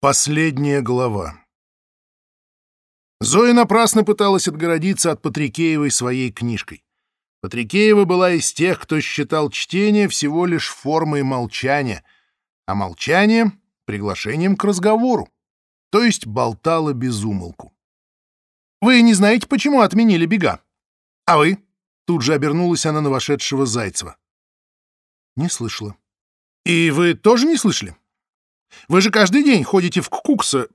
Последняя глава. Зоя напрасно пыталась отгородиться от Патрикеевой своей книжкой. Патрикеева была из тех, кто считал чтение всего лишь формой молчания, а молчание — приглашением к разговору, то есть болтала без умолку. «Вы не знаете, почему отменили бега? А вы?» Тут же обернулась она на вошедшего Зайцева. «Не слышала». «И вы тоже не слышали?» Вы же каждый день ходите в Кукса.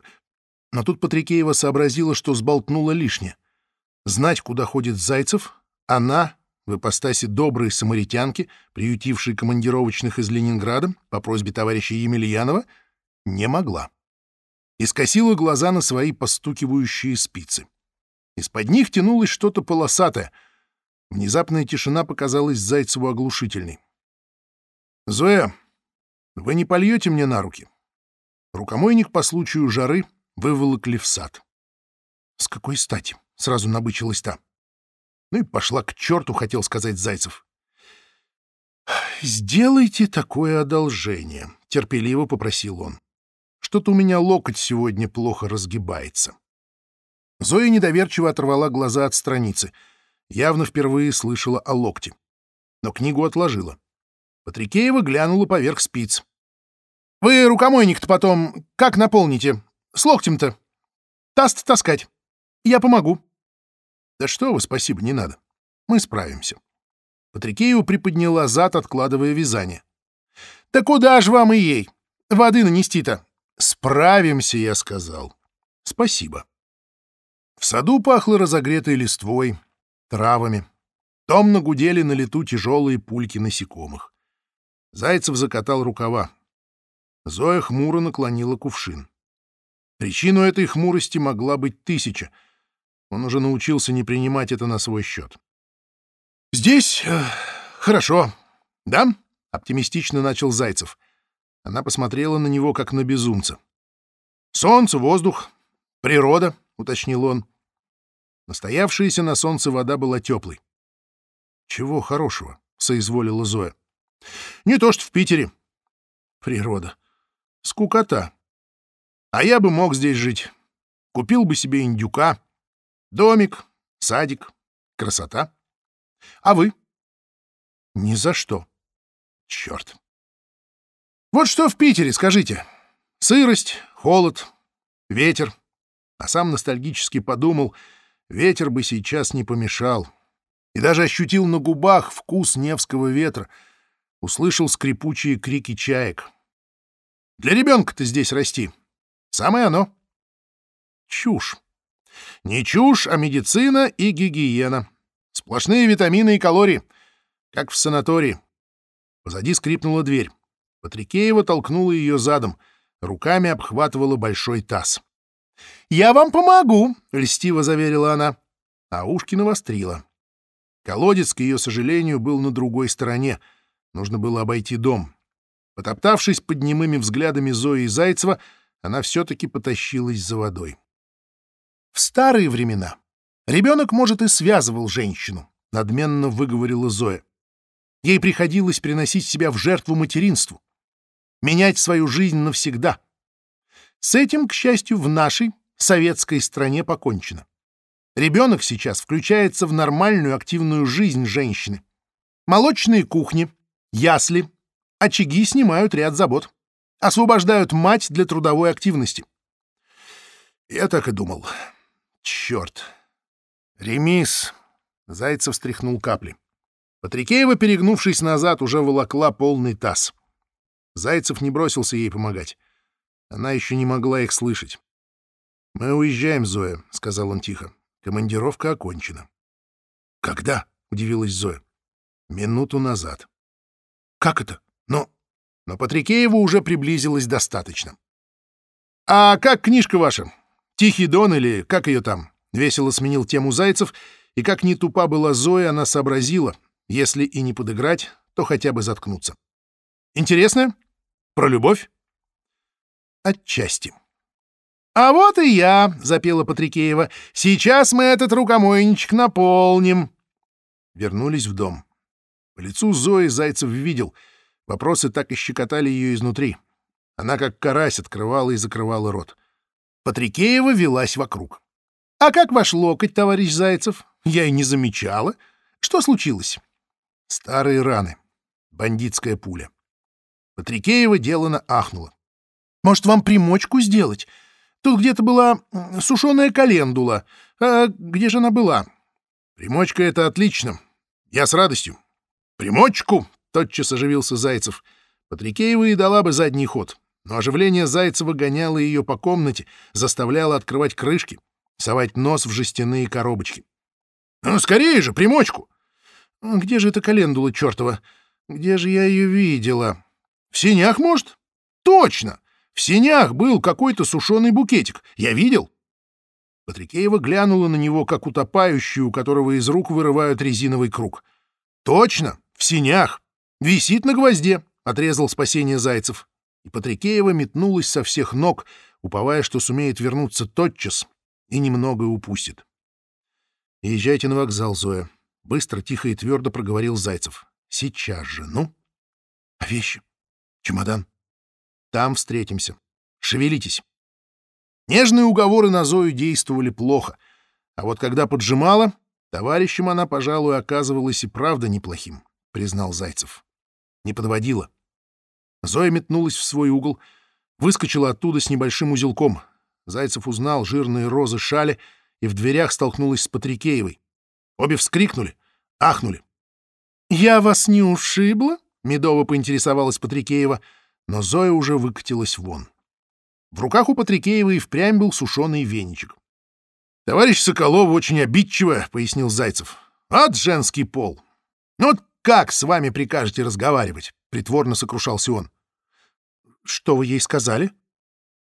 Но тут Патрикеева сообразила, что сболтнула лишнее. Знать, куда ходит Зайцев, она, в ипостаси доброй самаритянки, приютившей командировочных из Ленинграда по просьбе товарища Емельянова, не могла. И скосила глаза на свои постукивающие спицы. Из-под них тянулось что-то полосатое. Внезапная тишина показалась Зайцеву оглушительной. «Зоя, вы не польете мне на руки?» Рукомойник по случаю жары выволокли в сад. «С какой стати?» — сразу набычилась та. Ну и пошла к черту, хотел сказать Зайцев. «Сделайте такое одолжение», — терпеливо попросил он. «Что-то у меня локоть сегодня плохо разгибается». Зоя недоверчиво оторвала глаза от страницы. Явно впервые слышала о локте. Но книгу отложила. Патрикеева глянула поверх спиц. Вы рукомойник-то потом как наполните? С локтем-то. Таст таскать. Я помогу. Да что вы, спасибо, не надо. Мы справимся. Патрикеева приподняла зад, откладывая вязание. Да куда ж вам и ей? Воды нанести-то. Справимся, я сказал. Спасибо. В саду пахло разогретой листвой, травами. Томно гудели на лету тяжелые пульки насекомых. Зайцев закатал рукава. Зоя хмуро наклонила кувшин. Причину этой хмурости могла быть тысяча. Он уже научился не принимать это на свой счет. «Здесь э, хорошо, да?» — оптимистично начал Зайцев. Она посмотрела на него, как на безумца. «Солнце, воздух, природа», — уточнил он. Настоявшаяся на солнце вода была теплой. «Чего хорошего?» — соизволила Зоя. «Не то что в Питере. Природа. Скукота. А я бы мог здесь жить. Купил бы себе индюка. Домик, садик, красота. А вы? Ни за что. Черт. Вот что в Питере, скажите. Сырость, холод, ветер. А сам ностальгически подумал, ветер бы сейчас не помешал. И даже ощутил на губах вкус Невского ветра, услышал скрипучие крики чаек. Для ребенка-то здесь расти. Самое оно. Чушь. Не чушь, а медицина и гигиена. Сплошные витамины и калории, как в санатории. Позади скрипнула дверь. Патрикеева толкнула ее задом, руками обхватывала большой таз. «Я вам помогу!» — льстиво заверила она. А ушки навострила. Колодец, к ее сожалению, был на другой стороне. Нужно было обойти дом. Потоптавшись под немыми взглядами Зои и Зайцева, она все-таки потащилась за водой. В старые времена ребенок, может, и связывал женщину, надменно выговорила Зоя. Ей приходилось приносить себя в жертву материнству, менять свою жизнь навсегда. С этим, к счастью, в нашей советской стране покончено. Ребенок сейчас включается в нормальную активную жизнь женщины. Молочные кухни, ясли, очаги снимают ряд забот. Освобождают мать для трудовой активности. Я так и думал. Черт. Ремис. Зайцев стряхнул капли. Патрикеева, перегнувшись назад, уже волокла полный таз. Зайцев не бросился ей помогать. Она еще не могла их слышать. «Мы уезжаем, Зоя», — сказал он тихо. «Командировка окончена». «Когда?» — удивилась Зоя. «Минуту назад». «Как это?» Но, но Патрикееву уже приблизилось достаточно. «А как книжка ваша? Тихий Дон или как ее там?» Весело сменил тему Зайцев, и как не тупа была Зоя, она сообразила, если и не подыграть, то хотя бы заткнуться. «Интересная? Про любовь?» «Отчасти». «А вот и я», — запела Патрикеева. «Сейчас мы этот рукомойничек наполним». Вернулись в дом. По лицу Зои Зайцев видел — Вопросы так и щекотали ее изнутри. Она как карась открывала и закрывала рот. Патрикеева велась вокруг. «А как ваш локоть, товарищ Зайцев? Я и не замечала. Что случилось?» Старые раны. Бандитская пуля. Патрикеева делано ахнула. «Может, вам примочку сделать? Тут где-то была сушеная календула. А где же она была?» «Примочка — это отлично. Я с радостью». «Примочку!» — тотчас оживился Зайцев. Патрикеева и дала бы задний ход, но оживление Зайцева гоняло ее по комнате, заставляло открывать крышки, совать нос в жестяные коробочки. «Ну, скорее же, примочку!» «Где же эта календула чертова? Где же я ее видела?» «В синях, может?» «Точно! В синях был какой-то сушеный букетик. Я видел». Патрикеева глянула на него, как утопающую, у которого из рук вырывают резиновый круг. «Точно! В синях! Висит на гвозде!» — отрезал спасение Зайцев. И Патрикеева метнулась со всех ног, уповая, что сумеет вернуться тотчас и немного упустит. «Езжайте на вокзал, Зоя», — быстро, тихо и твердо проговорил Зайцев. «Сейчас же, ну?» «А вещи? Чемодан?» «Там встретимся. Шевелитесь». Нежные уговоры на Зою действовали плохо, а вот когда поджимала, товарищем она, пожалуй, оказывалась и правда неплохим, признал Зайцев. Не подводила. Зоя метнулась в свой угол, выскочила оттуда с небольшим узелком. Зайцев узнал жирные розы шали и в дверях столкнулась с Патрикеевой. Обе вскрикнули, ахнули. «Я вас не ушибла?» — медово поинтересовалась Патрикеева, но Зоя уже выкатилась вон. В руках у Патрикеева и впрямь был сушеный веничек. «Товарищ Соколов очень обидчиво», — пояснил Зайцев. «От женский пол. Ну как с вами прикажете разговаривать?» — притворно сокрушался он. «Что вы ей сказали?»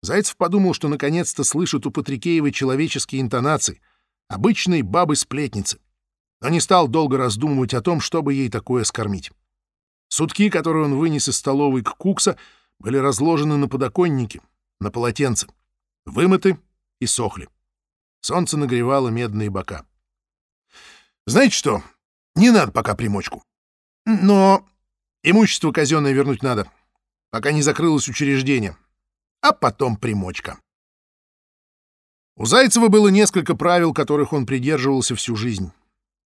Зайцев подумал, что наконец-то слышит у Патрикеевой человеческие интонации, обычной бабы-сплетницы, но не стал долго раздумывать о том, чтобы ей такое скормить. Сутки, которые он вынес из столовой к Кукса, были разложены на подоконнике, на полотенце, вымыты и сохли. Солнце нагревало медные бока. «Знаете что? Не надо пока примочку. Но имущество казенное вернуть надо, пока не закрылось учреждение. А потом примочка». У Зайцева было несколько правил, которых он придерживался всю жизнь.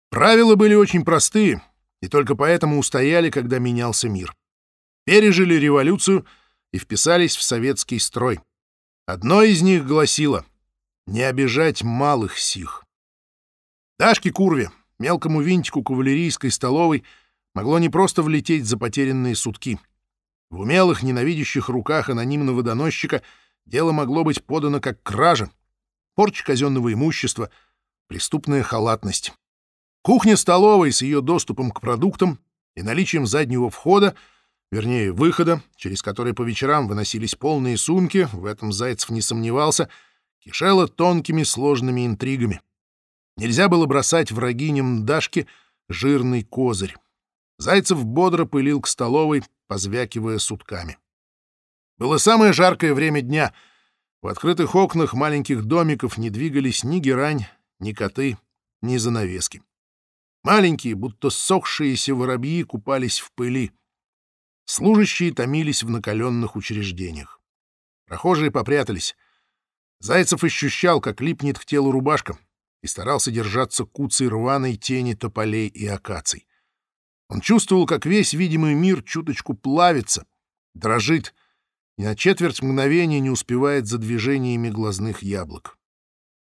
Правила были очень простые, и только поэтому устояли, когда менялся мир. Пережили революцию — и вписались в советский строй. Одно из них гласило «Не обижать малых сих». Дашке Курве, мелкому винтику кавалерийской столовой, могло не просто влететь за потерянные сутки. В умелых, ненавидящих руках анонимного доносчика дело могло быть подано как кража, порча казенного имущества, преступная халатность. Кухня столовой с ее доступом к продуктам и наличием заднего входа — вернее, выхода, через который по вечерам выносились полные сумки, в этом Зайцев не сомневался, кишела тонкими сложными интригами. Нельзя было бросать врагиням Дашки жирный козырь. Зайцев бодро пылил к столовой, позвякивая сутками. Было самое жаркое время дня. В открытых окнах маленьких домиков не двигались ни герань, ни коты, ни занавески. Маленькие, будто сохшиеся воробьи купались в пыли — Служащие томились в накаленных учреждениях. Прохожие попрятались. Зайцев ощущал, как липнет к телу рубашка, и старался держаться куцей рваной тени тополей и акаций. Он чувствовал, как весь видимый мир чуточку плавится, дрожит, и на четверть мгновения не успевает за движениями глазных яблок.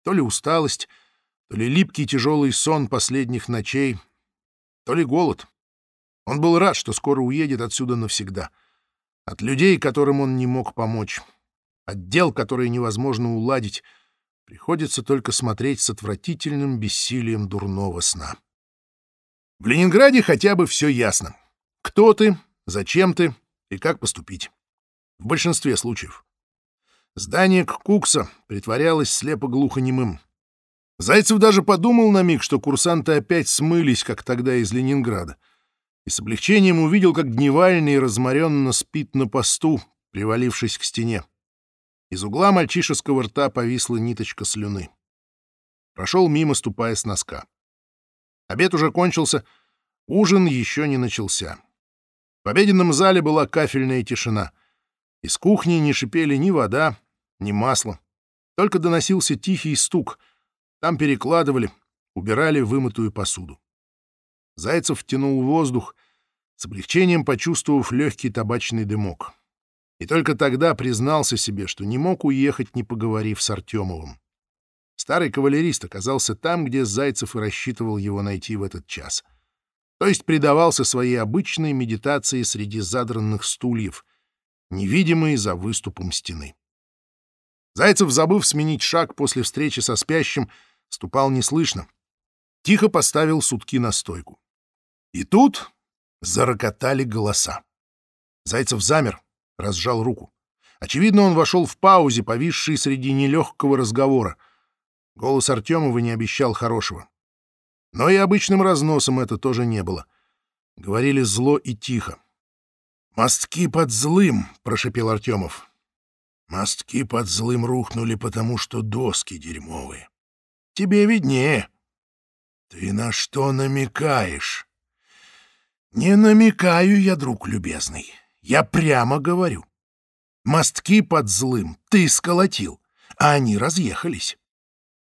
То ли усталость, то ли липкий тяжелый сон последних ночей, то ли голод. Он был рад, что скоро уедет отсюда навсегда. От людей, которым он не мог помочь. От дел, которые невозможно уладить. Приходится только смотреть с отвратительным бессилием дурного сна. В Ленинграде хотя бы все ясно. Кто ты, зачем ты и как поступить. В большинстве случаев. Здание Кукса притворялось слепо-глухонемым. Зайцев даже подумал на миг, что курсанты опять смылись, как тогда из Ленинграда и с облегчением увидел, как Дневальный разморенно спит на посту, привалившись к стене. Из угла мальчишеского рта повисла ниточка слюны. Прошел мимо, ступая с носка. Обед уже кончился, ужин еще не начался. В обеденном зале была кафельная тишина. Из кухни не шипели ни вода, ни масло. Только доносился тихий стук. Там перекладывали, убирали вымытую посуду. Зайцев втянул воздух, с облегчением почувствовав легкий табачный дымок. И только тогда признался себе, что не мог уехать, не поговорив с Артемовым. Старый кавалерист оказался там, где Зайцев и рассчитывал его найти в этот час. То есть предавался своей обычной медитации среди задранных стульев, невидимые за выступом стены. Зайцев, забыв сменить шаг после встречи со спящим, ступал неслышно. Тихо поставил сутки на стойку. И тут зарокотали голоса. Зайцев замер, разжал руку. Очевидно, он вошел в паузе, повисший среди нелегкого разговора. Голос Артемова не обещал хорошего. Но и обычным разносом это тоже не было. Говорили зло и тихо. «Мостки под злым!» — прошепел Артемов. «Мостки под злым рухнули, потому что доски дерьмовые. Тебе виднее». «Ты на что намекаешь?» «Не намекаю я, друг любезный. Я прямо говорю. Мостки под злым ты сколотил, а они разъехались.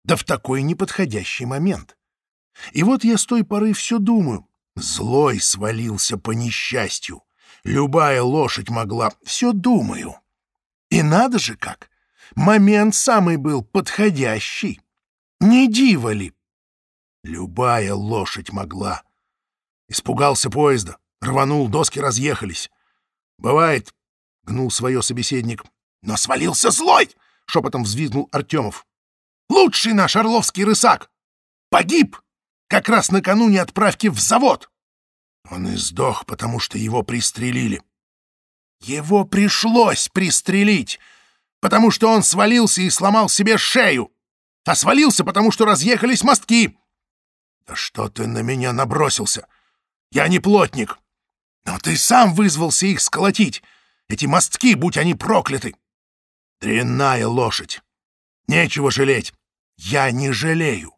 Да в такой неподходящий момент. И вот я с той поры все думаю. Злой свалился по несчастью. Любая лошадь могла. Все думаю. И надо же как. Момент самый был подходящий. Не диво ли? Любая лошадь могла. Испугался поезда. Рванул, доски разъехались. «Бывает», — гнул свое собеседник. «Но свалился злой!» — шепотом взвизгнул Артемов. «Лучший наш орловский рысак! Погиб! Как раз накануне отправки в завод!» Он и сдох, потому что его пристрелили. Его пришлось пристрелить, потому что он свалился и сломал себе шею, а свалился, потому что разъехались мостки. Да что ты на меня набросился? Я не плотник. Но ты сам вызвался их сколотить. Эти мостки, будь они прокляты. Дрянная лошадь. Нечего жалеть. Я не жалею.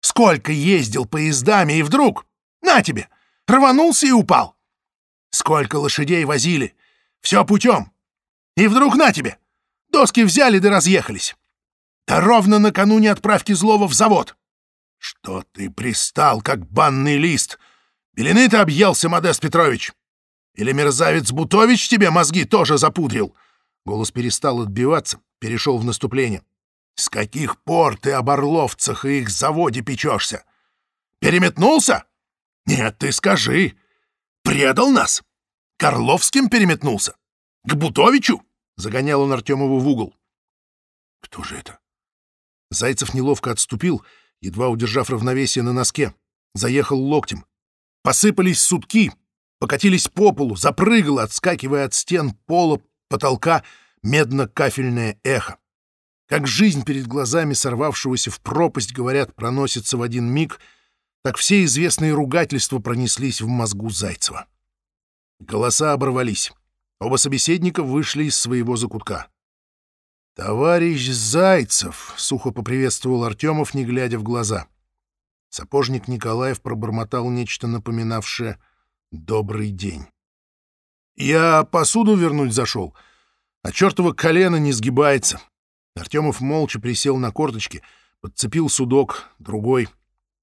Сколько ездил поездами, и вдруг... На тебе! Рванулся и упал. Сколько лошадей возили. Все путем. И вдруг на тебе! Доски взяли да разъехались. Да ровно накануне отправки злого в завод. Что ты пристал, как банный лист? Белины ты объелся, Модест Петрович? Или мерзавец Бутович тебе мозги тоже запудрил?» Голос перестал отбиваться, перешел в наступление. «С каких пор ты об орловцах и их заводе печешься? Переметнулся? Нет, ты скажи. Предал нас? К Орловским переметнулся? К Бутовичу?» Загонял он Артемову в угол. «Кто же это?» Зайцев неловко отступил, едва удержав равновесие на носке. Заехал локтем. Посыпались сутки, покатились по полу, запрыгало, отскакивая от стен, пола, потолка, медно-кафельное эхо. Как жизнь перед глазами сорвавшегося в пропасть, говорят, проносится в один миг, так все известные ругательства пронеслись в мозгу Зайцева. Голоса оборвались. Оба собеседника вышли из своего закутка. «Товарищ Зайцев!» — сухо поприветствовал Артемов, не глядя в глаза. Сапожник Николаев пробормотал нечто напоминавшее «добрый день». «Я посуду вернуть зашел, а чертово колено не сгибается». Артемов молча присел на корточки, подцепил судок, другой.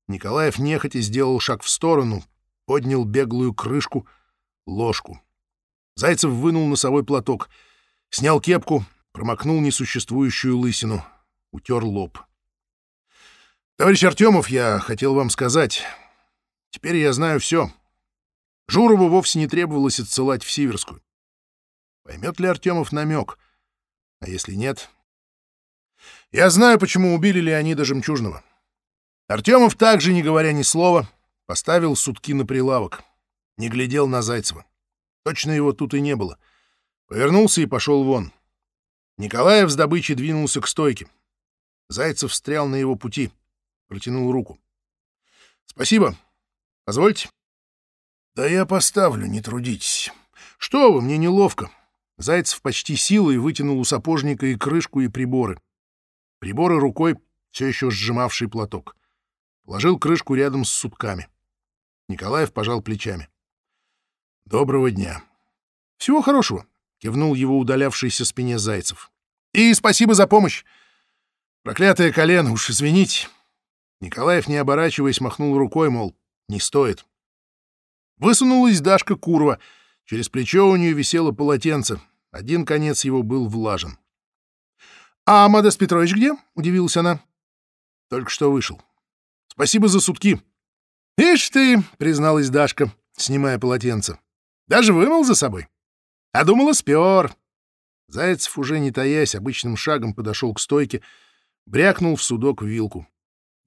Николаев нехотя сделал шаг в сторону, поднял беглую крышку, ложку. Зайцев вынул носовой платок, снял кепку, промокнул несуществующую лысину, утер лоб. Товарищ Артемов, я хотел вам сказать. Теперь я знаю все. Журову вовсе не требовалось отсылать в Сиверскую. Поймет ли Артемов намек? А если нет? Я знаю, почему убили Леонида Жемчужного. Артемов также, не говоря ни слова, поставил сутки на прилавок. Не глядел на Зайцева. Точно его тут и не было. Повернулся и пошел вон. Николаев с добычей двинулся к стойке. Зайцев встрял на его пути — протянул руку. «Спасибо. Позвольте». «Да я поставлю, не трудитесь». «Что вы, мне неловко». Зайцев почти силой вытянул у сапожника и крышку, и приборы. Приборы рукой, все еще сжимавший платок. Положил крышку рядом с сутками. Николаев пожал плечами. «Доброго дня». «Всего хорошего. — кивнул его удалявшийся спине Зайцев. «И спасибо за помощь! Проклятое колено, уж извините!» Николаев, не оборачиваясь, махнул рукой, мол, не стоит. Высунулась Дашка Курва. Через плечо у нее висело полотенце. Один конец его был влажен. «А Модест Петрович где?» — удивилась она. «Только что вышел. Спасибо за сутки». «Ишь ты!» — призналась Дашка, снимая полотенце. «Даже вымыл за собой. А думала, спер». Зайцев, уже не таясь, обычным шагом подошел к стойке, брякнул в судок вилку.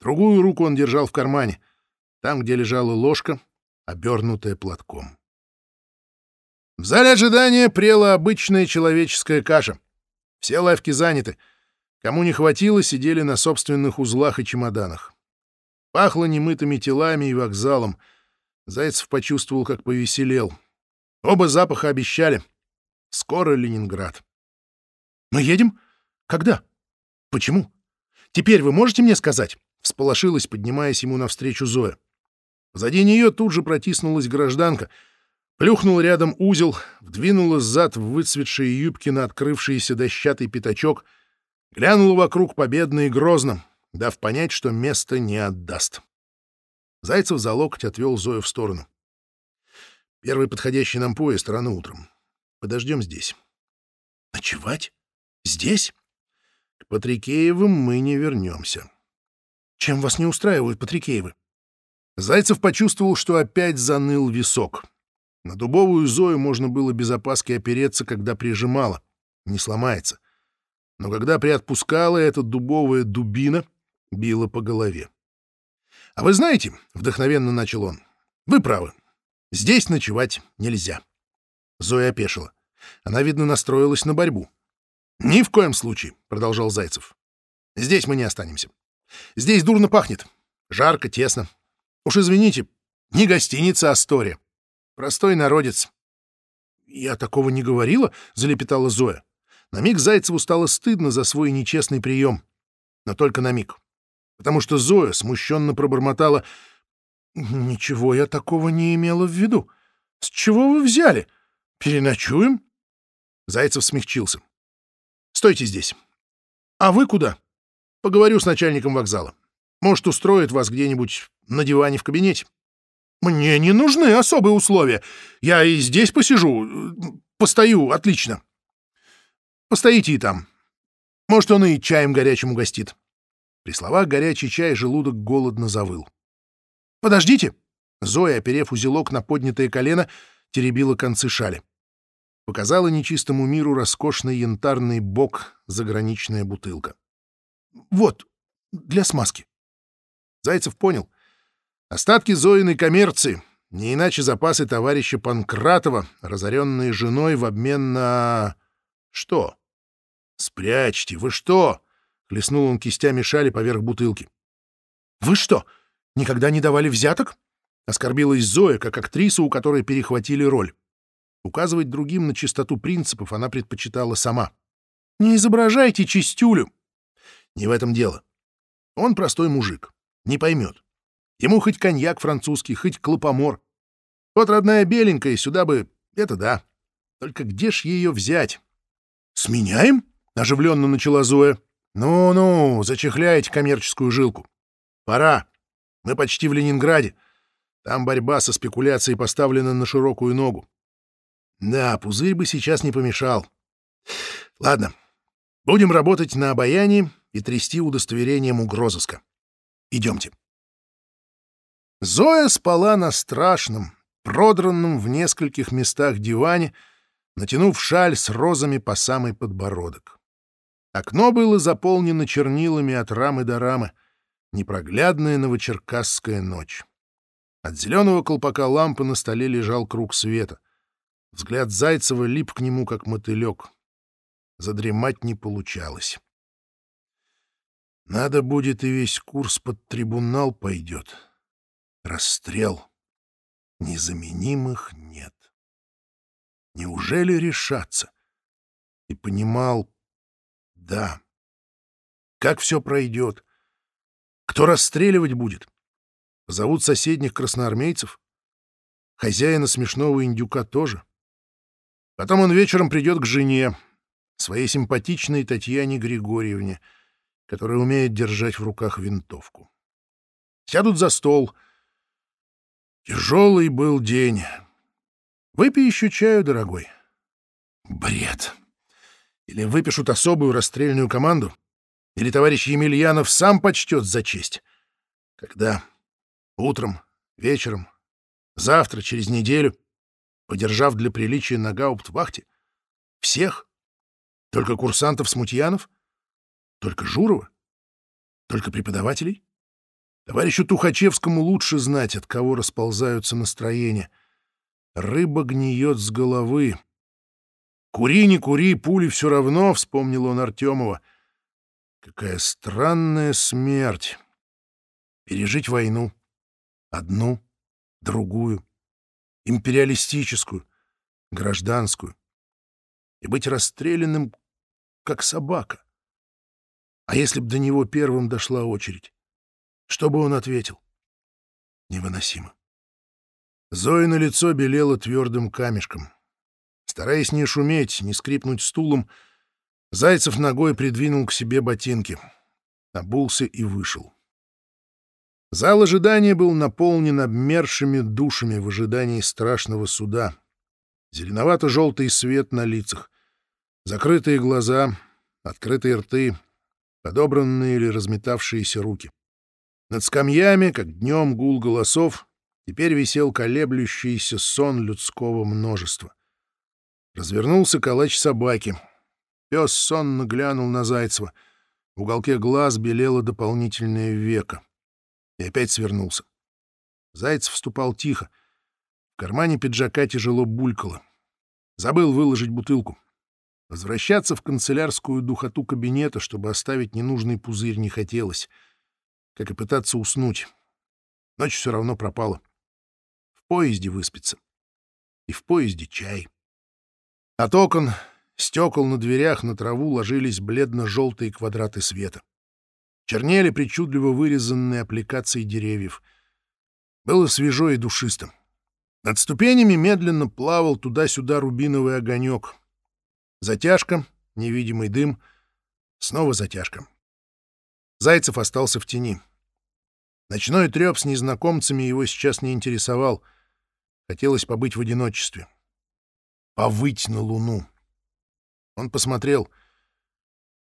Другую руку он держал в кармане, там, где лежала ложка, обернутая платком. В зале ожидания прела обычная человеческая каша. Все лавки заняты. Кому не хватило, сидели на собственных узлах и чемоданах. Пахло немытыми телами и вокзалом. Зайцев почувствовал, как повеселел. Оба запаха обещали. Скоро Ленинград. «Мы едем? Когда? Почему? Теперь вы можете мне сказать?» — всполошилась, поднимаясь ему навстречу Зоя. Позади нее тут же протиснулась гражданка, плюхнула рядом узел, вдвинула зад в выцветшие юбки на открывшийся дощатый пятачок, глянула вокруг победно и грозно, дав понять, что место не отдаст. Зайцев за локоть отвел Зою в сторону. «Первый подходящий нам поезд рано утром. Подождем здесь». «Ночевать? Здесь?» «К Патрикеевым мы не вернемся». «Чем вас не устраивают Патрикеевы?» Зайцев почувствовал, что опять заныл висок. На дубовую Зою можно было без опаски опереться, когда прижимала. Не сломается. Но когда приотпускала, эта дубовая дубина била по голове. «А вы знаете, — вдохновенно начал он, — вы правы. Здесь ночевать нельзя». Зоя опешила. Она, видно, настроилась на борьбу. «Ни в коем случае», — продолжал Зайцев. «Здесь мы не останемся. Здесь дурно пахнет. Жарко, тесно. Уж извините, не гостиница Астория. Простой народец. «Я такого не говорила», — залепетала Зоя. На миг Зайцеву стало стыдно за свой нечестный прием. Но только на миг. Потому что Зоя смущенно пробормотала. «Ничего я такого не имела в виду. С чего вы взяли? Переночуем?» Зайцев смягчился. «Стойте здесь. А вы куда?» «Поговорю с начальником вокзала. Может, устроит вас где-нибудь на диване в кабинете. Мне не нужны особые условия. Я и здесь посижу. Постою, отлично. Постоите и там. Может, он и чаем горячим угостит. При словах «горячий чай» желудок голодно завыл. «Подождите!» Зоя, оперев узелок на поднятое колено, теребила концы шали. Показала нечистому миру роскошный янтарный бок заграничная бутылка. «Вот, для смазки». Зайцев понял — Остатки Зоиной коммерции, не иначе запасы товарища Панкратова, разоренные женой в обмен на... Что? Спрячьте, вы что? Хлестнул он кистями шали поверх бутылки. Вы что, никогда не давали взяток? Оскорбилась Зоя, как актриса, у которой перехватили роль. Указывать другим на чистоту принципов она предпочитала сама. «Не изображайте чистюлю!» Не в этом дело. Он простой мужик, не поймет. Ему хоть коньяк французский, хоть клопомор. Вот родная беленькая, сюда бы... Это да. Только где ж ее взять? «Сменяем?» — оживленно начала Зоя. «Ну-ну, зачехляйте коммерческую жилку. Пора. Мы почти в Ленинграде. Там борьба со спекуляцией поставлена на широкую ногу. Да, пузырь бы сейчас не помешал. Ладно, будем работать на обаянии и трясти удостоверением угрозыска. Идемте. Зоя спала на страшном, продранном в нескольких местах диване, натянув шаль с розами по самый подбородок. Окно было заполнено чернилами от рамы до рамы, непроглядная новочеркасская ночь. От зеленого колпака лампы на столе лежал круг света. Взгляд Зайцева лип к нему, как мотылек. Задремать не получалось. Надо будет и весь курс под трибунал пойдет. Расстрел. Незаменимых нет. Неужели решаться? И понимал, да. Как все пройдет? Кто расстреливать будет? Зовут соседних красноармейцев? Хозяина смешного индюка тоже? Потом он вечером придет к жене, своей симпатичной Татьяне Григорьевне, которая умеет держать в руках винтовку. Сядут за стол. Тяжелый был день. Выпей еще чаю, дорогой. Бред. Или выпишут особую расстрельную команду, или товарищ Емельянов сам почтет за честь. Когда? Утром, вечером, завтра, через неделю, подержав для приличия на гауптвахте? Всех? Только курсантов-смутьянов? Только Журова? Только преподавателей? Товарищу Тухачевскому лучше знать, от кого расползаются настроения. Рыба гниет с головы. «Кури, не кури, пули все равно», — вспомнил он Артемова. «Какая странная смерть! Пережить войну. Одну, другую, империалистическую, гражданскую. И быть расстрелянным, как собака. А если б до него первым дошла очередь? Что бы он ответил? Невыносимо. Зоя на лицо белело твердым камешком. Стараясь не шуметь, не скрипнуть стулом, Зайцев ногой придвинул к себе ботинки, обулся и вышел. Зал ожидания был наполнен обмершими душами в ожидании страшного суда. Зеленовато-желтый свет на лицах, закрытые глаза, открытые рты, подобранные или разметавшиеся руки. Над скамьями, как днем гул голосов, теперь висел колеблющийся сон людского множества. Развернулся калач собаки. Пес сонно глянул на Зайцева. В уголке глаз белело дополнительное веко. И опять свернулся. Зайцев вступал тихо. В кармане пиджака тяжело булькало. Забыл выложить бутылку. Возвращаться в канцелярскую духоту кабинета, чтобы оставить ненужный пузырь, не хотелось. Как и пытаться уснуть. Ночь все равно пропала. В поезде выспится. И в поезде чай. От окон, стекол на дверях на траву ложились бледно-желтые квадраты света. Чернели причудливо вырезанные аппликации деревьев. Было свежо и душисто. Над ступенями медленно плавал туда-сюда рубиновый огонек — Затяжка, невидимый дым, снова затяжка. Зайцев остался в тени. Ночной треп с незнакомцами его сейчас не интересовал. Хотелось побыть в одиночестве. Повыть на луну. Он посмотрел.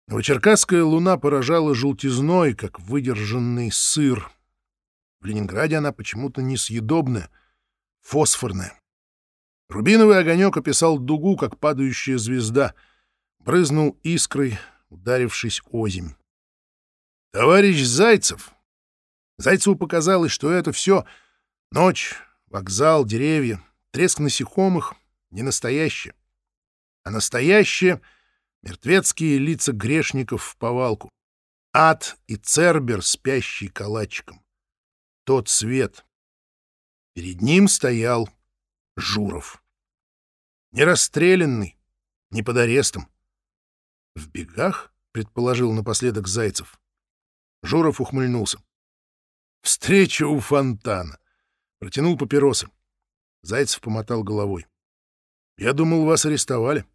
Новочеркасская луна поражала желтизной, как выдержанный сыр. В Ленинграде она почему-то несъедобная, фосфорная. Рубиновый огонек описал дугу, как падающая звезда, брызнул искрой, ударившись озимь. «Товарищ Зайцев!» Зайцеву показалось, что это все — ночь, вокзал, деревья, треск насекомых — не настоящее. А настоящее — мертвецкие лица грешников в повалку. Ад и Цербер, спящий калачиком. Тот свет. Перед ним стоял Журов. Не расстрелянный, не под арестом. В бегах, предположил напоследок Зайцев. Журов ухмыльнулся. Встреча у фонтана. Протянул папиросы. Зайцев помотал головой. Я думал, вас арестовали.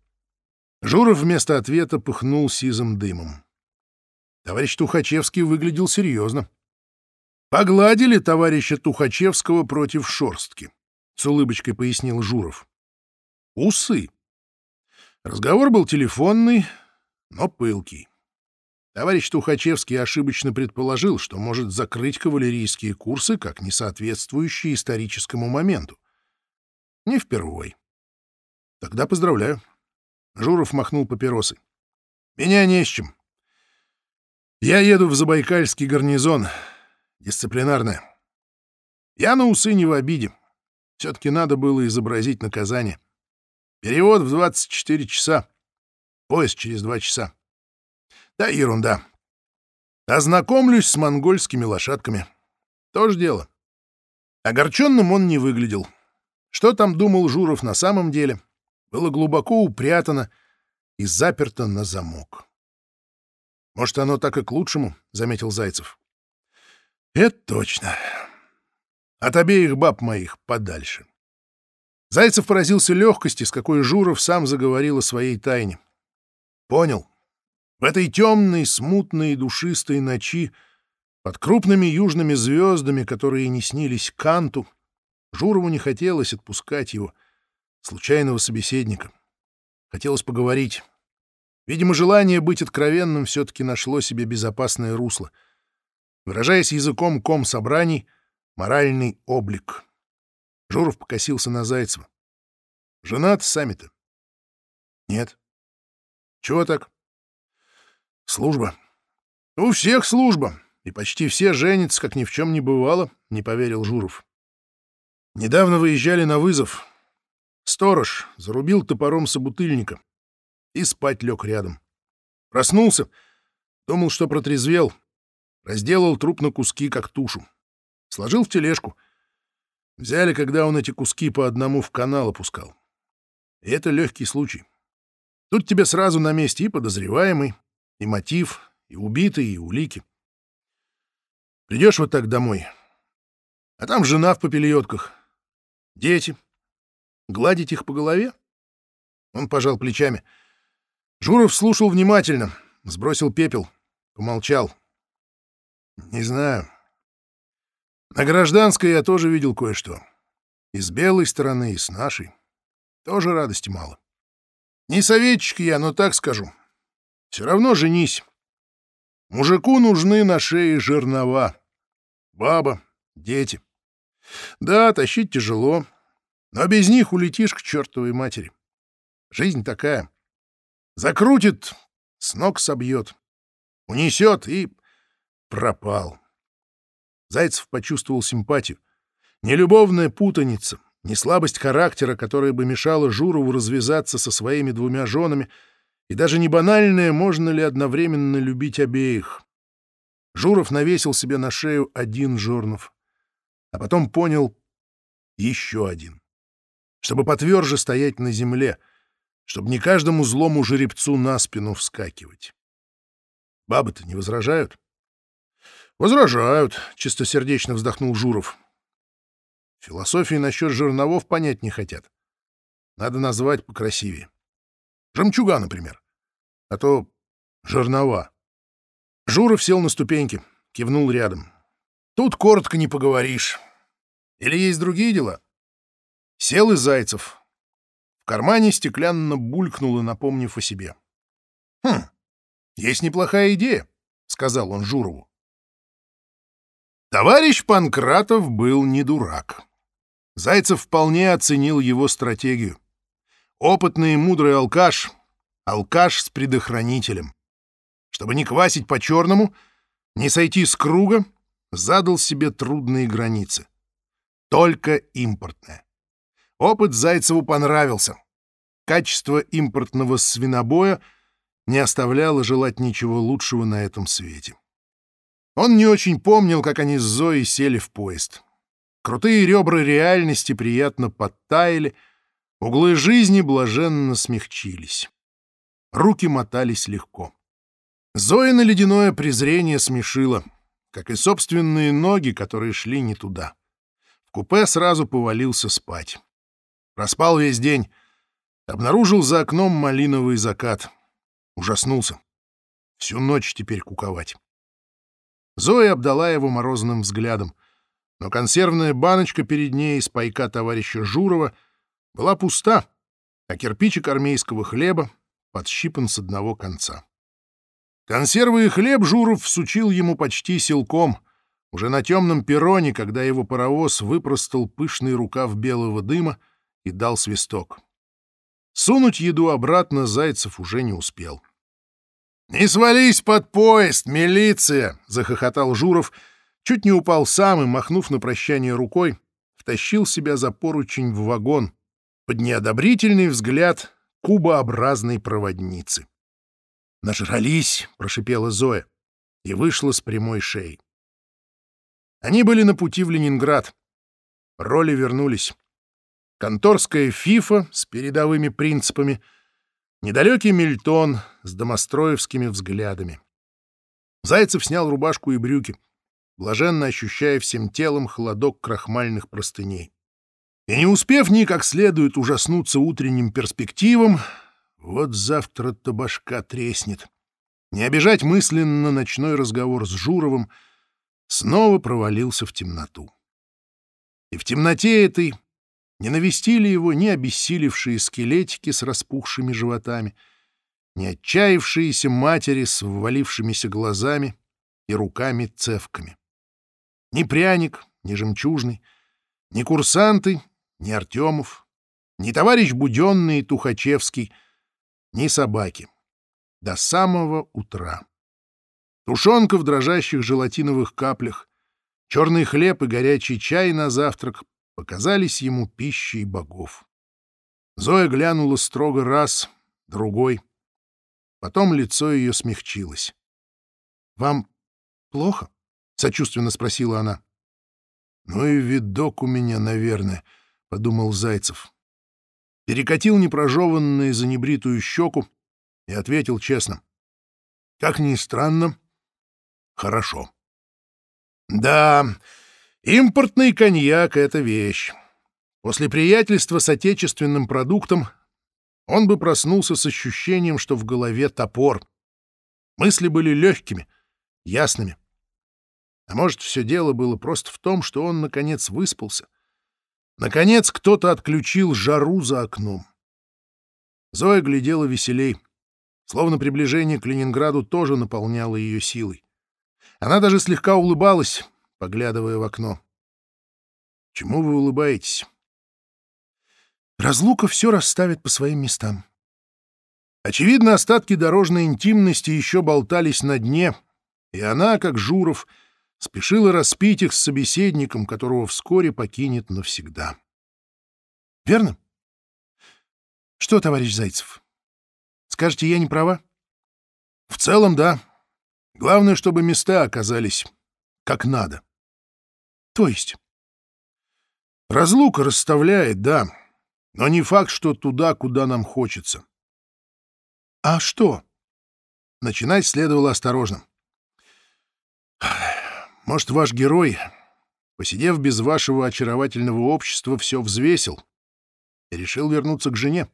Журов вместо ответа пыхнул сизым дымом. Товарищ Тухачевский выглядел серьезно. Погладили товарища Тухачевского против шорстки. — с улыбочкой пояснил Журов. «Усы». Разговор был телефонный, но пылкий. Товарищ Тухачевский ошибочно предположил, что может закрыть кавалерийские курсы как несоответствующие историческому моменту. Не впервой. Тогда поздравляю. Журов махнул папиросы. Меня не с чем. Я еду в Забайкальский гарнизон. Дисциплинарное. Я на усы не в обиде. Все-таки надо было изобразить наказание. Перевод в 24 часа. Поезд через два часа. Да, ерунда. Ознакомлюсь с монгольскими лошадками. Тоже дело. Огорченным он не выглядел. Что там думал Журов на самом деле, было глубоко упрятано и заперто на замок. «Может, оно так и к лучшему», — заметил Зайцев. «Это точно. От обеих баб моих подальше. Зайцев поразился легкости, с какой Журов сам заговорил о своей тайне. Понял. В этой темной, смутной и душистой ночи, под крупными южными звездами, которые не снились Канту, Журову не хотелось отпускать его, случайного собеседника. Хотелось поговорить. Видимо, желание быть откровенным все-таки нашло себе безопасное русло. Выражаясь языком ком собраний, моральный облик. Журов покосился на Зайцева. «Женат сами-то?» «Нет». «Чего так?» «Служба». «У всех служба, и почти все женятся, как ни в чем не бывало», — не поверил Журов. Недавно выезжали на вызов. Сторож зарубил топором собутыльника и спать лег рядом. Проснулся, думал, что протрезвел, разделал труп на куски, как тушу. Сложил в тележку. Взяли, когда он эти куски по одному в канал опускал. И это легкий случай. Тут тебе сразу на месте и подозреваемый, и мотив, и убитый, и улики. Придешь вот так домой, а там жена в попельотках, дети. Гладить их по голове? Он пожал плечами — Журов слушал внимательно, сбросил пепел, помолчал. «Не знаю. На гражданской я тоже видел кое-что. И с белой стороны, и с нашей. Тоже радости мало. Не советчик я, но так скажу. Все равно женись. Мужику нужны на шее жернова. Баба, дети. Да, тащить тяжело, но без них улетишь к чертовой матери. Жизнь такая. Закрутит, с ног собьет, унесет и пропал. Зайцев почувствовал симпатию. Не любовная путаница, не слабость характера, которая бы мешала Журову развязаться со своими двумя женами, и даже не банальное, можно ли одновременно любить обеих. Журов навесил себе на шею один жорнов, а потом понял еще один. Чтобы потверже стоять на земле — чтобы не каждому злому жеребцу на спину вскакивать. Бабы-то не возражают? Возражают, чистосердечно вздохнул Журов. Философии насчет жерновов понять не хотят. Надо назвать покрасивее. Жемчуга, например. А то жернова. Журов сел на ступеньки, кивнул рядом. Тут коротко не поговоришь. Или есть другие дела? Сел и Зайцев, в кармане стеклянно булькнуло, напомнив о себе. «Хм, есть неплохая идея», — сказал он Журову. Товарищ Панкратов был не дурак. Зайцев вполне оценил его стратегию. Опытный и мудрый алкаш, алкаш с предохранителем. Чтобы не квасить по-черному, не сойти с круга, задал себе трудные границы. Только импортное. Опыт Зайцеву понравился. Качество импортного свинобоя не оставляло желать ничего лучшего на этом свете. Он не очень помнил, как они с Зоей сели в поезд. Крутые ребра реальности приятно подтаяли, углы жизни блаженно смягчились. Руки мотались легко. Зоя на ледяное презрение смешило, как и собственные ноги, которые шли не туда. В купе сразу повалился спать. Проспал весь день. Обнаружил за окном малиновый закат. Ужаснулся. Всю ночь теперь куковать. Зоя обдала его морозным взглядом, но консервная баночка перед ней из пайка товарища Журова была пуста, а кирпичик армейского хлеба подщипан с одного конца. Консервы и хлеб Журов всучил ему почти силком, уже на темном перроне, когда его паровоз выпростал пышный рукав белого дыма, и дал свисток. Сунуть еду обратно Зайцев уже не успел. «Не свались под поезд, милиция!» — захохотал Журов, чуть не упал сам и, махнув на прощание рукой, втащил себя за поручень в вагон под неодобрительный взгляд кубообразной проводницы. «Нажрались!» — прошипела Зоя и вышла с прямой шеей. Они были на пути в Ленинград. Роли вернулись конторская фифа с передовыми принципами, недалекий Мильтон с домостроевскими взглядами. Зайцев снял рубашку и брюки, блаженно ощущая всем телом холодок крахмальных простыней. И не успев ни как следует ужаснуться утренним перспективам, вот завтра-то башка треснет. Не обижать мысленно ночной разговор с Журовым снова провалился в темноту. И в темноте этой не навестили его ни обессилевшие скелетики с распухшими животами, ни отчаявшиеся матери с ввалившимися глазами и руками-цевками. Ни пряник, ни жемчужный, ни курсанты, ни Артемов, ни товарищ Буденный и Тухачевский, ни собаки. До самого утра. Тушенка в дрожащих желатиновых каплях, черный хлеб и горячий чай на завтрак показались ему пищей богов. Зоя глянула строго раз, другой. Потом лицо ее смягчилось. — Вам плохо? — сочувственно спросила она. — Ну и видок у меня, наверное, — подумал Зайцев. Перекатил непрожеванную за небритую щеку и ответил честно. — Как ни странно, хорошо. — Да, импортный коньяк — это вещь. После приятельства с отечественным продуктом он бы проснулся с ощущением, что в голове топор. Мысли были легкими, ясными. А может, все дело было просто в том, что он, наконец, выспался. Наконец, кто-то отключил жару за окном. Зоя глядела веселей. Словно приближение к Ленинграду тоже наполняло ее силой. Она даже слегка улыбалась, поглядывая в окно. «Чему вы улыбаетесь?» Разлука все расставит по своим местам. Очевидно, остатки дорожной интимности еще болтались на дне, и она, как Журов, спешила распить их с собеседником, которого вскоре покинет навсегда. Верно? Что, товарищ Зайцев? Скажете, я не права? В целом, да. Главное, чтобы места оказались как надо. То есть? Разлука расставляет, да, но не факт, что туда, куда нам хочется. А что? Начинать следовало осторожно. Может, ваш герой, посидев без вашего очаровательного общества, все взвесил и решил вернуться к жене?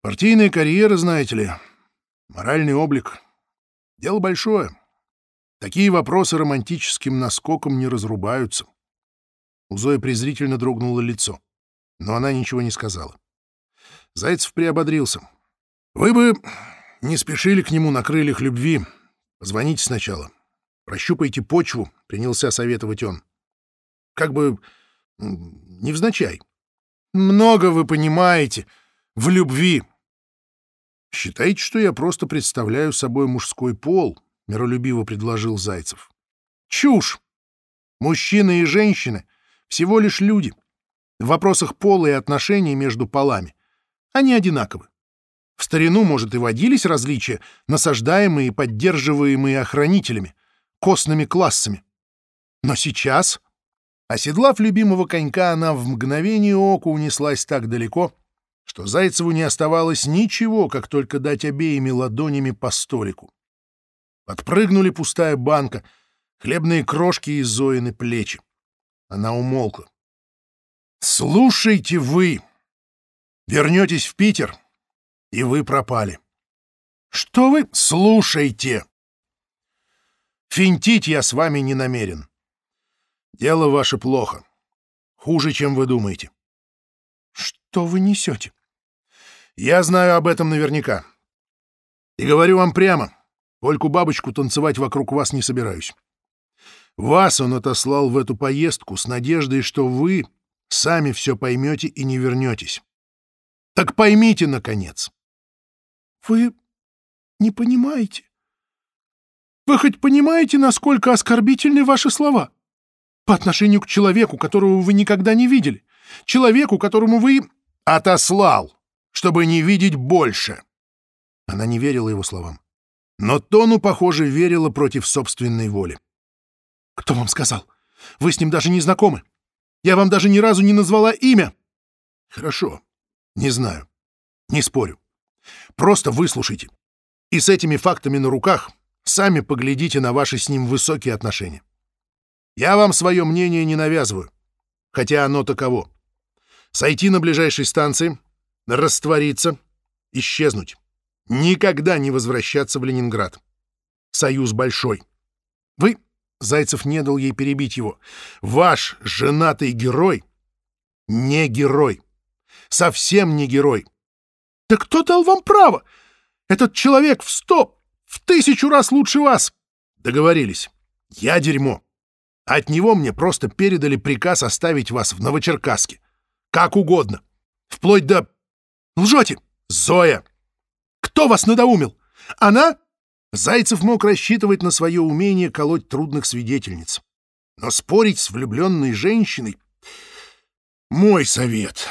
Партийная карьера, знаете ли, моральный облик. Дело большое. Такие вопросы романтическим наскоком не разрубаются. У Зои презрительно дрогнуло лицо, но она ничего не сказала. Зайцев приободрился. «Вы бы не спешили к нему на крыльях любви. Позвоните сначала. Прощупайте почву», — принялся советовать он. «Как бы невзначай. Много вы понимаете в любви». «Считайте, что я просто представляю собой мужской пол», — миролюбиво предложил Зайцев. «Чушь! Мужчины и женщины — всего лишь люди. В вопросах пола и отношений между полами они одинаковы. В старину, может, и водились различия, насаждаемые и поддерживаемые охранителями, костными классами. Но сейчас, оседлав любимого конька, она в мгновение ока унеслась так далеко — что Зайцеву не оставалось ничего, как только дать обеими ладонями по столику. Подпрыгнули пустая банка, хлебные крошки и Зоины плечи. Она умолкла. «Слушайте вы! Вернетесь в Питер, и вы пропали. Что вы? Слушайте! Финтить я с вами не намерен. Дело ваше плохо. Хуже, чем вы думаете. Что вы несете? Я знаю об этом наверняка. И говорю вам прямо, Ольку-бабочку танцевать вокруг вас не собираюсь. Вас он отослал в эту поездку с надеждой, что вы сами все поймете и не вернетесь. Так поймите, наконец. Вы не понимаете. Вы хоть понимаете, насколько оскорбительны ваши слова? По отношению к человеку, которого вы никогда не видели. Человеку, которому вы Отослал, чтобы не видеть больше. Она не верила его словам. Но Тону, похоже, верила против собственной воли. «Кто вам сказал? Вы с ним даже не знакомы. Я вам даже ни разу не назвала имя». «Хорошо. Не знаю. Не спорю. Просто выслушайте. И с этими фактами на руках сами поглядите на ваши с ним высокие отношения. Я вам свое мнение не навязываю, хотя оно таково. Сойти на ближайшей станции, раствориться, исчезнуть. Никогда не возвращаться в Ленинград. Союз большой. Вы, Зайцев не дал ей перебить его, ваш женатый герой не герой. Совсем не герой. Да кто дал вам право? Этот человек в сто, в тысячу раз лучше вас. Договорились. Я дерьмо. От него мне просто передали приказ оставить вас в Новочеркасске. Как угодно. Вплоть до... Лжете! Зоя! Кто вас надоумил? Она? Зайцев мог рассчитывать на свое умение колоть трудных свидетельниц. Но спорить с влюбленной женщиной... Мой совет.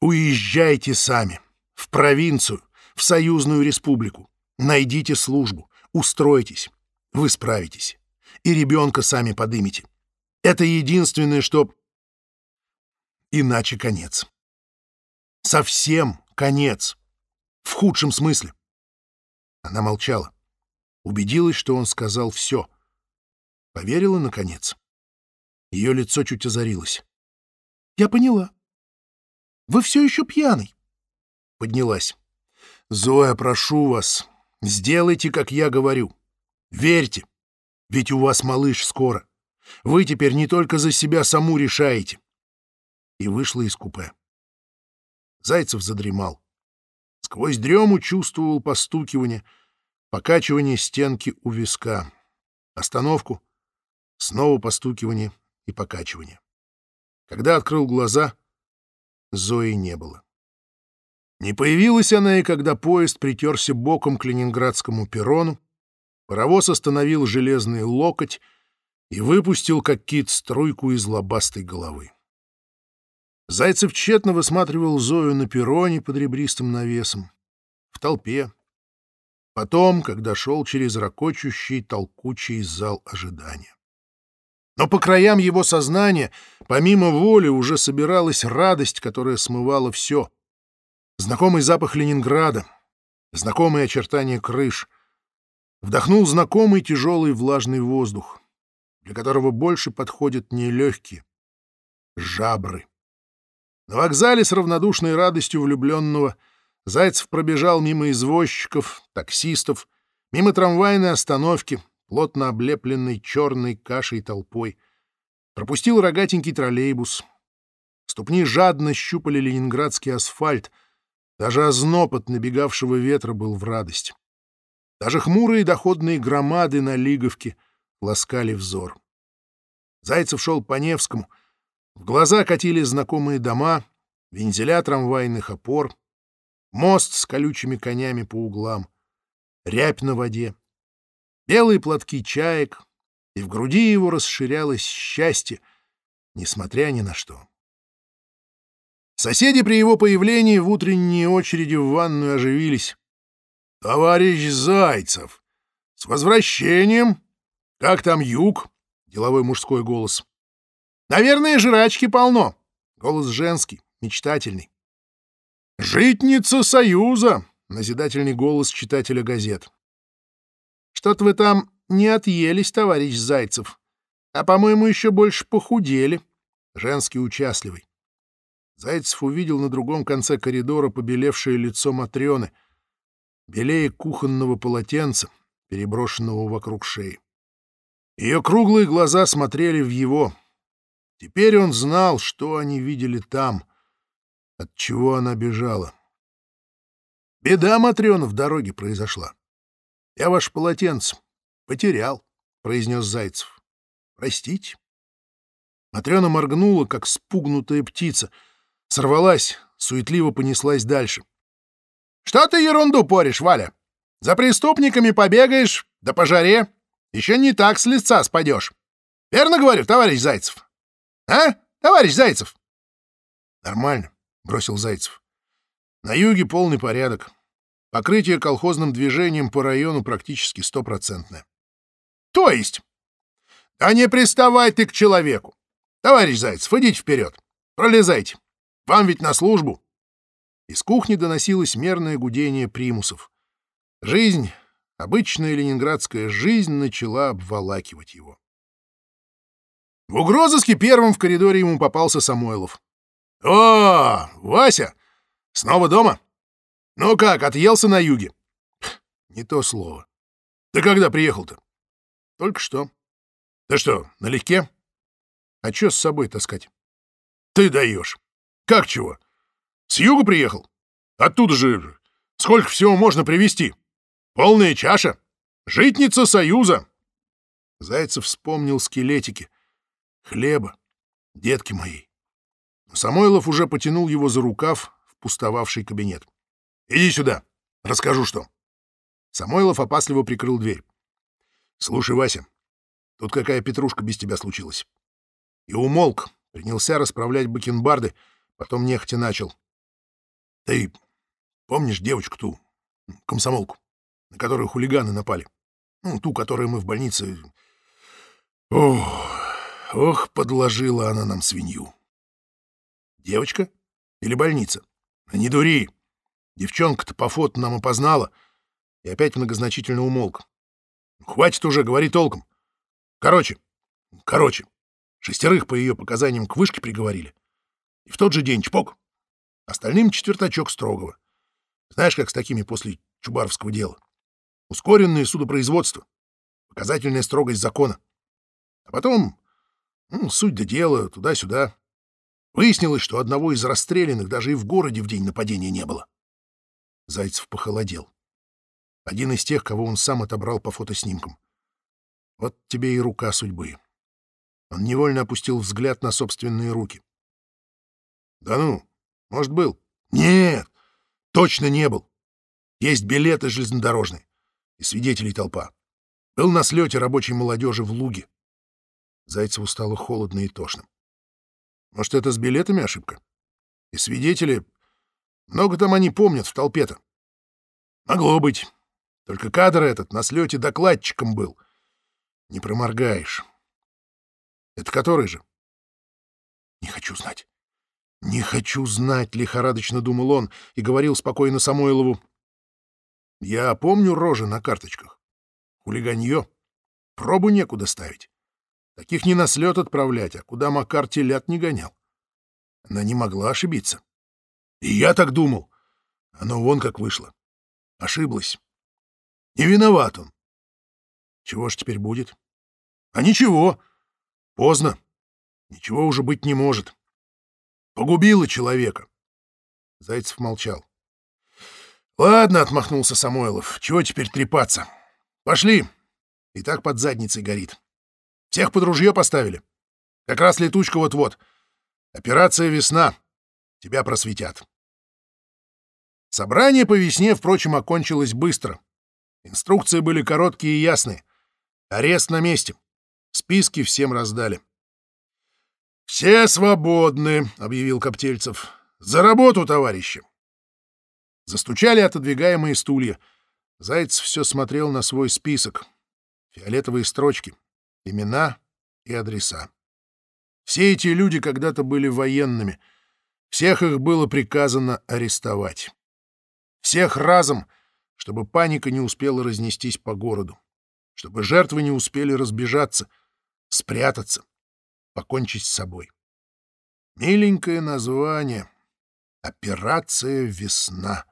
Уезжайте сами. В провинцию, в союзную республику. Найдите службу, устройтесь. Вы справитесь и ребенка сами подымете. Это единственное, что... Иначе конец. Совсем конец. В худшем смысле. Она молчала. Убедилась, что он сказал все. Поверила, наконец. Ее лицо чуть озарилось. «Я поняла. Вы все еще пьяный». Поднялась. «Зоя, прошу вас, сделайте, как я говорю. Верьте. Ведь у вас малыш скоро. Вы теперь не только за себя саму решаете. И вышла из купе. Зайцев задремал. Сквозь дрему чувствовал постукивание, покачивание стенки у виска. Остановку, снова постукивание и покачивание. Когда открыл глаза, Зои не было. Не появилась она и когда поезд притерся боком к ленинградскому перрону, Паровоз остановил железный локоть и выпустил, как кит, струйку из лобастой головы. Зайцев тщетно высматривал Зою на перроне под ребристым навесом, в толпе. Потом, когда шел через ракочущий, толкучий зал ожидания. Но по краям его сознания, помимо воли, уже собиралась радость, которая смывала все. Знакомый запах Ленинграда, знакомые очертания крыш — Вдохнул знакомый тяжелый влажный воздух, для которого больше подходят не легкие, жабры. На вокзале с равнодушной радостью влюбленного Зайцев пробежал мимо извозчиков, таксистов, мимо трамвайной остановки, плотно облепленной черной кашей толпой. Пропустил рогатенький троллейбус. Ступни жадно щупали ленинградский асфальт. Даже озноб от набегавшего ветра был в радость. Даже хмурые доходные громады на Лиговке ласкали взор. Зайцев шел по Невскому. В глаза катили знакомые дома, вензеля трамвайных опор, мост с колючими конями по углам, рябь на воде, белые платки чаек, и в груди его расширялось счастье, несмотря ни на что. Соседи при его появлении в утренние очереди в ванную оживились. «Товарищ Зайцев! С возвращением! Как там юг?» — деловой мужской голос. «Наверное, жрачки полно!» — голос женский, мечтательный. «Житница Союза!» — назидательный голос читателя газет. «Что-то вы там не отъелись, товарищ Зайцев, а, по-моему, еще больше похудели!» — женский участливый. Зайцев увидел на другом конце коридора побелевшее лицо Матрёны — белее кухонного полотенца, переброшенного вокруг шеи. Ее круглые глаза смотрели в его. Теперь он знал, что они видели там, от чего она бежала. Беда, Матрена, в дороге произошла. Я ваш полотенце потерял, — произнес Зайцев. Простите. Матрена моргнула, как спугнутая птица, сорвалась, суетливо понеслась дальше. Что ты ерунду поришь, Валя? За преступниками побегаешь, да по жаре. Еще не так с лица спадешь. Верно говорю, товарищ Зайцев? А, товарищ Зайцев? Нормально, бросил Зайцев. На юге полный порядок. Покрытие колхозным движением по району практически стопроцентное. То есть? Да не приставай ты к человеку. Товарищ Зайцев, идите вперед. Пролезайте. Вам ведь на службу. Из кухни доносилось мерное гудение примусов. Жизнь, обычная ленинградская жизнь, начала обволакивать его. В угрозыске первым в коридоре ему попался Самойлов. «О, Вася! Снова дома? Ну как, отъелся на юге?» «Не то слово. Ты когда приехал-то?» «Только что». «Ты что, налегке?» «А чё с собой таскать?» «Ты даешь. Как чего? С юга приехал? Оттуда же сколько всего можно привезти? Полная чаша. Житница Союза!» Зайцев вспомнил скелетики. Хлеба. Детки мои. Самойлов уже потянул его за рукав в пустовавший кабинет. «Иди сюда, расскажу что». Самойлов опасливо прикрыл дверь. «Слушай, Вася, тут какая петрушка без тебя случилась». И умолк, принялся расправлять бакенбарды, потом нехотя начал. «Ты помнишь девочку ту, комсомолку, на которую хулиганы напали? Ну, ту, которую мы в больнице... Ох, ох, подложила она нам свинью». Девочка? Или больница? Не дури. Девчонка-то по фото нам опознала. И опять многозначительно умолк. Хватит уже, говори толком. Короче, короче, шестерых по ее показаниям к вышке приговорили. И в тот же день чпок. Остальным четвертачок строгого. Знаешь, как с такими после Чубаровского дела? Ускоренное судопроизводство. Показательная строгость закона. А потом, ну, суть до дела, туда-сюда. Выяснилось, что одного из расстрелянных даже и в городе в день нападения не было. Зайцев похолодел. Один из тех, кого он сам отобрал по фотоснимкам. Вот тебе и рука судьбы. Он невольно опустил взгляд на собственные руки. Да ну, может, был? Нет, точно не был. Есть билеты железнодорожные и свидетелей толпа. Был на слете рабочей молодежи в Луге. Зайцеву стало холодно и тошно. Может, это с билетами ошибка? И свидетели... Много там они помнят в толпе-то. Могло быть. Только кадр этот на слете докладчиком был. Не проморгаешь. Это который же? Не хочу знать. Не хочу знать, лихорадочно думал он и говорил спокойно Самойлову. Я помню рожи на карточках. Хулиганье. Пробу некуда ставить. Таких не на слет отправлять, а куда Макар телят не гонял. Она не могла ошибиться. И я так думал. Оно вон как вышло. Ошиблась. Не виноват он. Чего ж теперь будет? А ничего. Поздно. Ничего уже быть не может. Погубила человека. Зайцев молчал. «Ладно», — отмахнулся Самойлов, — «чего теперь трепаться? Пошли!» И так под задницей горит. Всех под ружье поставили. Как раз летучка вот-вот. Операция «Весна». Тебя просветят. Собрание по весне, впрочем, окончилось быстро. Инструкции были короткие и ясные. Арест на месте. Списки всем раздали. «Все свободны», — объявил Коптельцев. «За работу, товарищи!» Застучали отодвигаемые стулья. Заяц все смотрел на свой список. Фиолетовые строчки имена и адреса. Все эти люди когда-то были военными. Всех их было приказано арестовать. Всех разом, чтобы паника не успела разнестись по городу, чтобы жертвы не успели разбежаться, спрятаться, покончить с собой. Миленькое название — «Операция «Весна».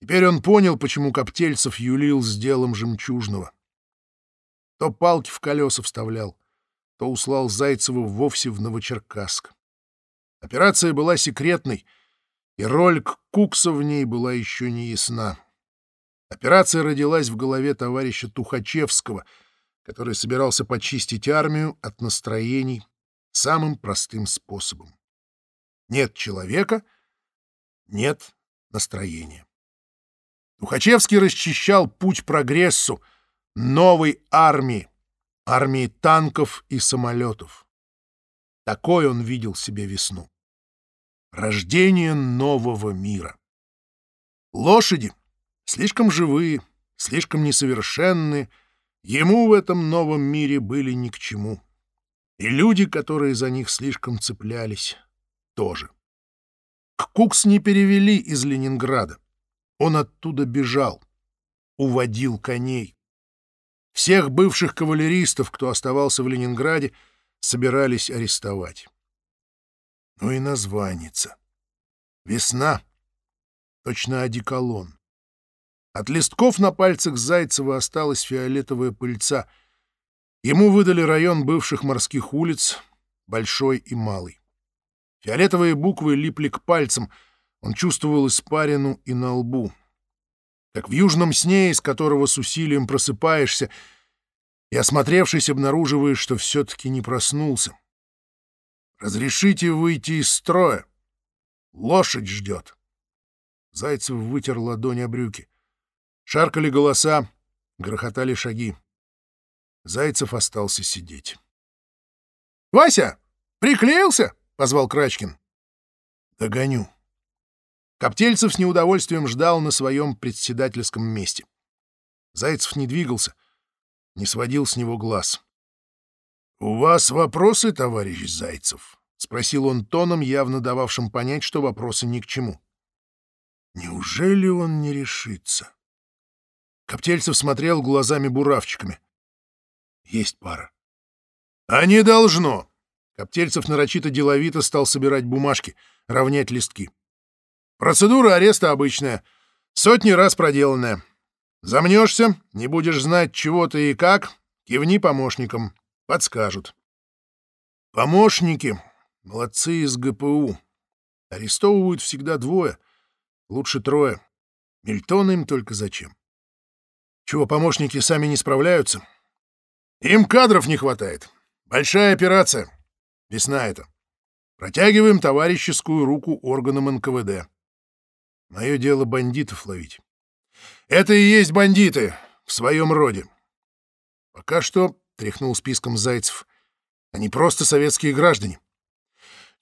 Теперь он понял, почему Коптельцев юлил с делом жемчужного. То палки в колеса вставлял, то услал Зайцева вовсе в Новочеркасск. Операция была секретной, и роль Кукса в ней была еще не ясна. Операция родилась в голове товарища Тухачевского, который собирался почистить армию от настроений самым простым способом. Нет человека — нет настроения. Тухачевский расчищал путь прогрессу — новой армии, армии танков и самолетов. Такой он видел себе весну. Рождение нового мира. Лошади слишком живые, слишком несовершенные, ему в этом новом мире были ни к чему. И люди, которые за них слишком цеплялись, тоже. Кукс не перевели из Ленинграда. Он оттуда бежал, уводил коней. Всех бывших кавалеристов, кто оставался в Ленинграде, собирались арестовать. Ну и названица. Весна. Точно одеколон. От листков на пальцах Зайцева осталась фиолетовая пыльца. Ему выдали район бывших морских улиц, Большой и Малый. Фиолетовые буквы липли к пальцам, он чувствовал испарину и на лбу. Как в южном сне, из которого с усилием просыпаешься, и, осмотревшись, обнаруживаешь, что все-таки не проснулся. «Разрешите выйти из строя. Лошадь ждет». Зайцев вытер ладонь о брюки. Шаркали голоса, грохотали шаги. Зайцев остался сидеть. «Вася, приклеился?» — позвал Крачкин. «Догоню». Коптельцев с неудовольствием ждал на своем председательском месте. Зайцев не двигался, не сводил с него глаз. «У вас вопросы, товарищ Зайцев?» — спросил он тоном, явно дававшим понять, что вопросы ни к чему. «Неужели он не решится?» Коптельцев смотрел глазами-буравчиками. «Есть пара». «А не должно!» Коптельцев нарочито деловито стал собирать бумажки, равнять листки. «Процедура ареста обычная, сотни раз проделанная. Замнешься, не будешь знать, чего ты и как, кивни помощникам. Подскажут. Помощники — молодцы из ГПУ. Арестовывают всегда двое, лучше трое. Мильтон им только зачем? Чего помощники сами не справляются? Им кадров не хватает. Большая операция. Весна это. Протягиваем товарищескую руку органам НКВД. Мое дело бандитов ловить. Это и есть бандиты в своем роде. Пока что — тряхнул списком Зайцев. «Они просто советские граждане,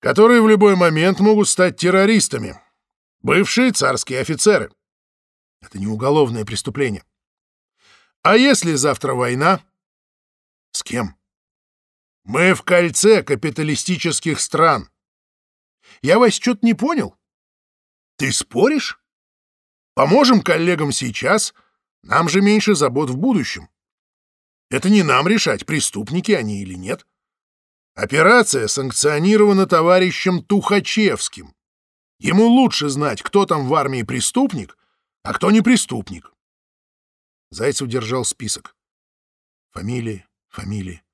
которые в любой момент могут стать террористами. Бывшие царские офицеры. Это не уголовное преступление. А если завтра война? С кем? Мы в кольце капиталистических стран. Я вас что-то не понял. Ты споришь? Поможем коллегам сейчас, нам же меньше забот в будущем. Это не нам решать, преступники они или нет. Операция санкционирована товарищем Тухачевским. Ему лучше знать, кто там в армии преступник, а кто не преступник. Зайцев держал список. Фамилии, фамилии.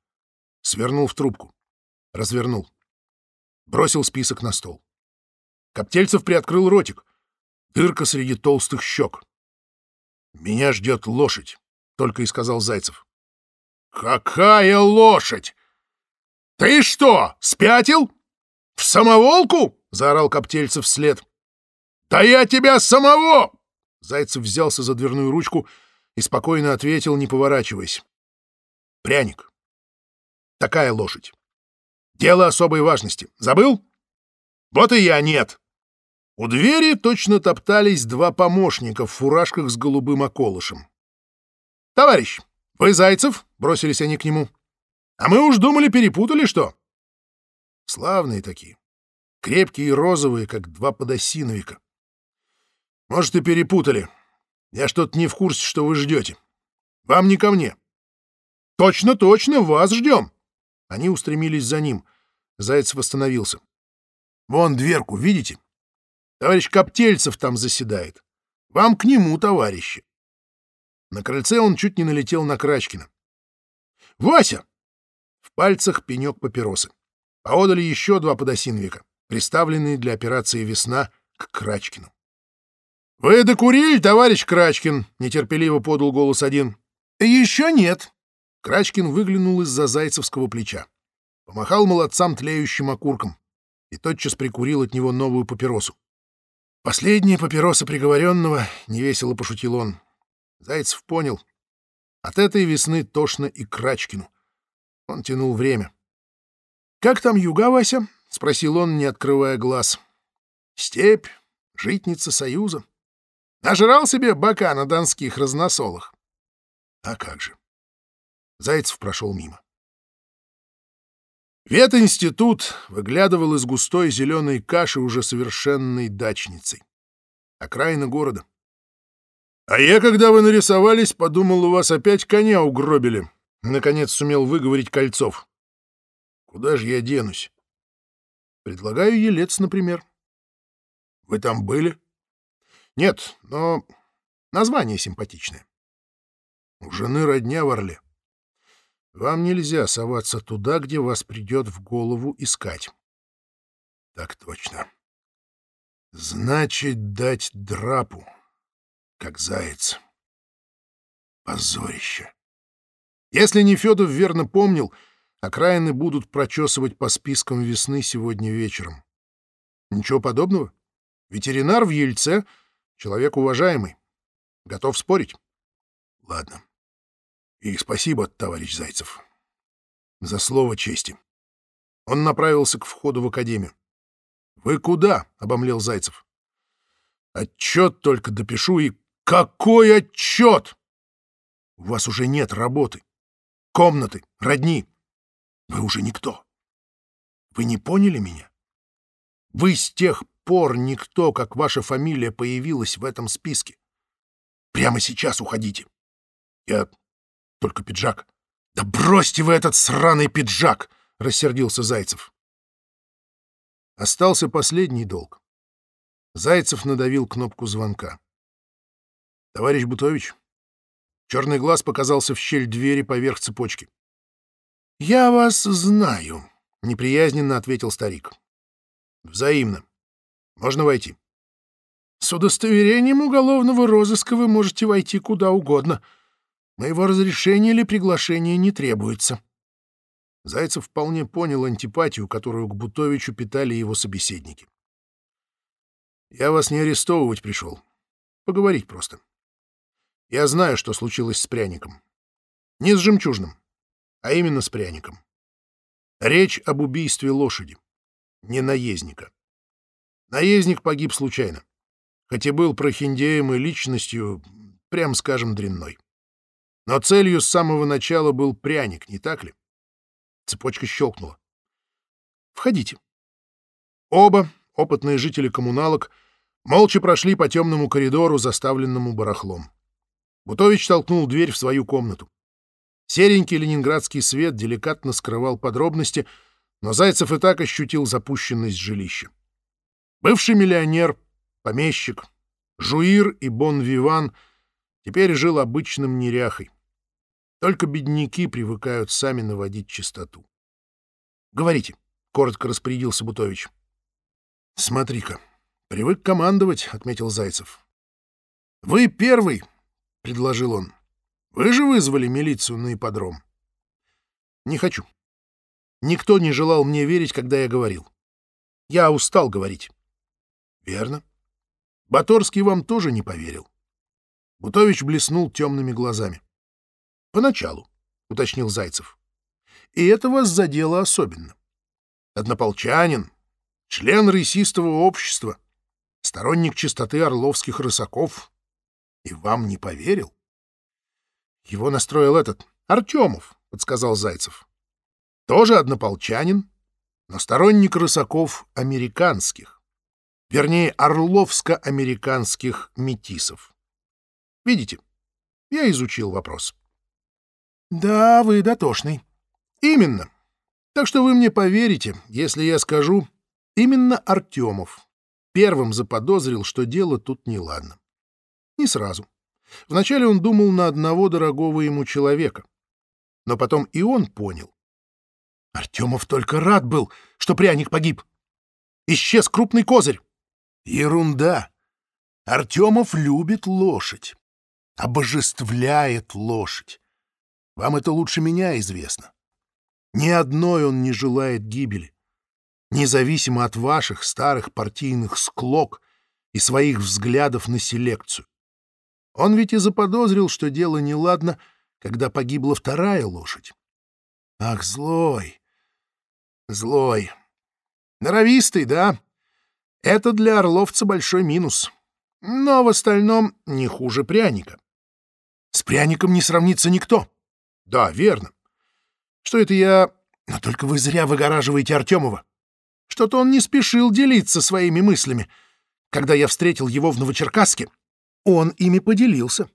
Свернул в трубку. Развернул. Бросил список на стол. Коптельцев приоткрыл ротик. Дырка среди толстых щек. «Меня ждет лошадь», — только и сказал Зайцев. «Какая лошадь! Ты что, спятил? В самоволку?» — заорал Коптельцев вслед. «Да я тебя самого!» Зайцев взялся за дверную ручку и спокойно ответил, не поворачиваясь. «Пряник. Такая лошадь. Дело особой важности. Забыл? Вот и я нет». У двери точно топтались два помощника в фуражках с голубым околышем. «Товарищ, «Вы Зайцев?» — бросились они к нему. «А мы уж думали, перепутали что?» Славные такие. Крепкие и розовые, как два подосиновика. «Может, и перепутали. Я что-то не в курсе, что вы ждете. Вам не ко мне». «Точно, точно, вас ждем!» Они устремились за ним. Зайцев остановился. «Вон дверку, видите? Товарищ Коптельцев там заседает. Вам к нему, товарищи. На крыльце он чуть не налетел на Крачкина. «Вася!» В пальцах пенек папиросы. Поодали еще два подосиновика, приставленные для операции «Весна» к Крачкину. «Вы докурили, товарищ Крачкин?» — нетерпеливо подал голос один. «Еще нет». Крачкин выглянул из-за зайцевского плеча. Помахал молодцам тлеющим окурком и тотчас прикурил от него новую папиросу. «Последняя папироса приговоренного», — невесело пошутил он, Зайцев понял. От этой весны тошно и Крачкину. Он тянул время. «Как там юга, Вася?» — спросил он, не открывая глаз. «Степь, житница Союза. Нажрал себе бока на донских разносолах». «А как же?» Зайцев прошел мимо. Ветинститут выглядывал из густой зеленой каши уже совершенной дачницей. Окраина города. «А я, когда вы нарисовались, подумал, у вас опять коня угробили», — наконец сумел выговорить Кольцов. «Куда же я денусь?» Предлагаю Елец, например. Вы там были? Нет, но название симпатичное. У жены родня в Орле. Вам нельзя соваться туда, где вас придет в голову искать. Так точно. Значит, дать драпу, как заяц. Позорище. Если не Федов верно помнил, окраины будут прочесывать по спискам весны сегодня вечером. Ничего подобного. Ветеринар в Ельце — человек уважаемый. Готов спорить? Ладно. И спасибо, товарищ Зайцев. За слово чести. Он направился к входу в академию. «Вы куда?» — обомлел Зайцев. «Отчет только допишу и...» «Какой отчет?» «У вас уже нет работы, комнаты, родни. Вы уже никто. Вы не поняли меня? Вы с тех пор никто, как ваша фамилия появилась в этом списке. Прямо сейчас уходите. Я только пиджак. Да бросьте вы этот сраный пиджак! — рассердился Зайцев. Остался последний долг. Зайцев надавил кнопку звонка. — Товарищ Бутович. Черный глаз показался в щель двери поверх цепочки. — Я вас знаю, — неприязненно ответил старик. — Взаимно. Можно войти. — С удостоверением уголовного розыска вы можете войти куда угодно. Моего разрешения или приглашения не требуется. Зайцев вполне понял антипатию, которую к Бутовичу питали его собеседники. «Я вас не арестовывать пришел. Поговорить просто. Я знаю, что случилось с пряником. Не с жемчужным, а именно с пряником. Речь об убийстве лошади, не наездника. Наездник погиб случайно, хоть и был прохиндеем и личностью, прям скажем, дрянной. Но целью с самого начала был пряник, не так ли? Цепочка щелкнула. «Входите». Оба, опытные жители коммуналок, молча прошли по темному коридору, заставленному барахлом. Бутович толкнул дверь в свою комнату. Серенький ленинградский свет деликатно скрывал подробности, но Зайцев и так ощутил запущенность жилища. Бывший миллионер, помещик, жуир и бон-виван теперь жил обычным неряхой. Только бедняки привыкают сами наводить чистоту. — Говорите, — коротко распорядился Бутович. — Смотри-ка, привык командовать, — отметил Зайцев. — Вы первый, — предложил он. — Вы же вызвали милицию на ипподром. — Не хочу. Никто не желал мне верить, когда я говорил. Я устал говорить. — Верно. Баторский вам тоже не поверил. Бутович блеснул темными глазами. — Поначалу, — уточнил Зайцев. И это вас задело особенно. Однополчанин, член рысистого общества, сторонник чистоты орловских рысаков. И вам не поверил? Его настроил этот, Артемов, — подсказал Зайцев. Тоже однополчанин, но сторонник рысаков американских. Вернее, орловско-американских метисов. Видите, я изучил вопрос. — да, вы дотошный. Именно. Так что вы мне поверите, если я скажу, именно Артемов первым заподозрил, что дело тут неладно. Не сразу. Вначале он думал на одного дорогого ему человека. Но потом и он понял. Артемов только рад был, что пряник погиб. Исчез крупный козырь. Ерунда. Артемов любит лошадь. Обожествляет лошадь. Вам это лучше меня известно. Ни одной он не желает гибели, независимо от ваших старых партийных склок и своих взглядов на селекцию. Он ведь и заподозрил, что дело неладно, когда погибла вторая лошадь. Ах, злой, злой. Норовистый, да? Это для орловца большой минус. Но в остальном не хуже пряника. С пряником не сравнится никто. Да, верно. Что это я... Но только вы зря выгораживаете Артемова. Что-то он не спешил делиться своими мыслями. Когда я встретил его в Новочеркасске, он ими поделился.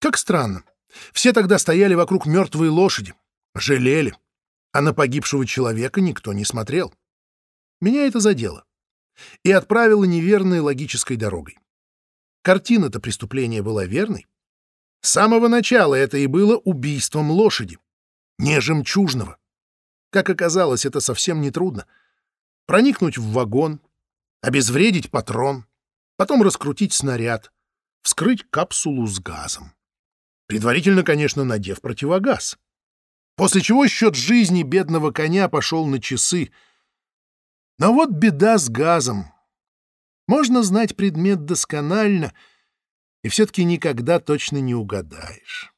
Как странно. Все тогда стояли вокруг мертвой лошади, жалели, а на погибшего человека никто не смотрел. Меня это задело и отправило неверной логической дорогой. Картина-то преступления была верной. С самого начала это и было убийством лошади, не жемчужного. Как оказалось, это совсем не трудно. Проникнуть в вагон, обезвредить патрон, потом раскрутить снаряд, вскрыть капсулу с газом. Предварительно, конечно, надев противогаз. После чего счет жизни бедного коня пошел на часы. Но вот беда с газом. Можно знать предмет досконально, и все-таки никогда точно не угадаешь.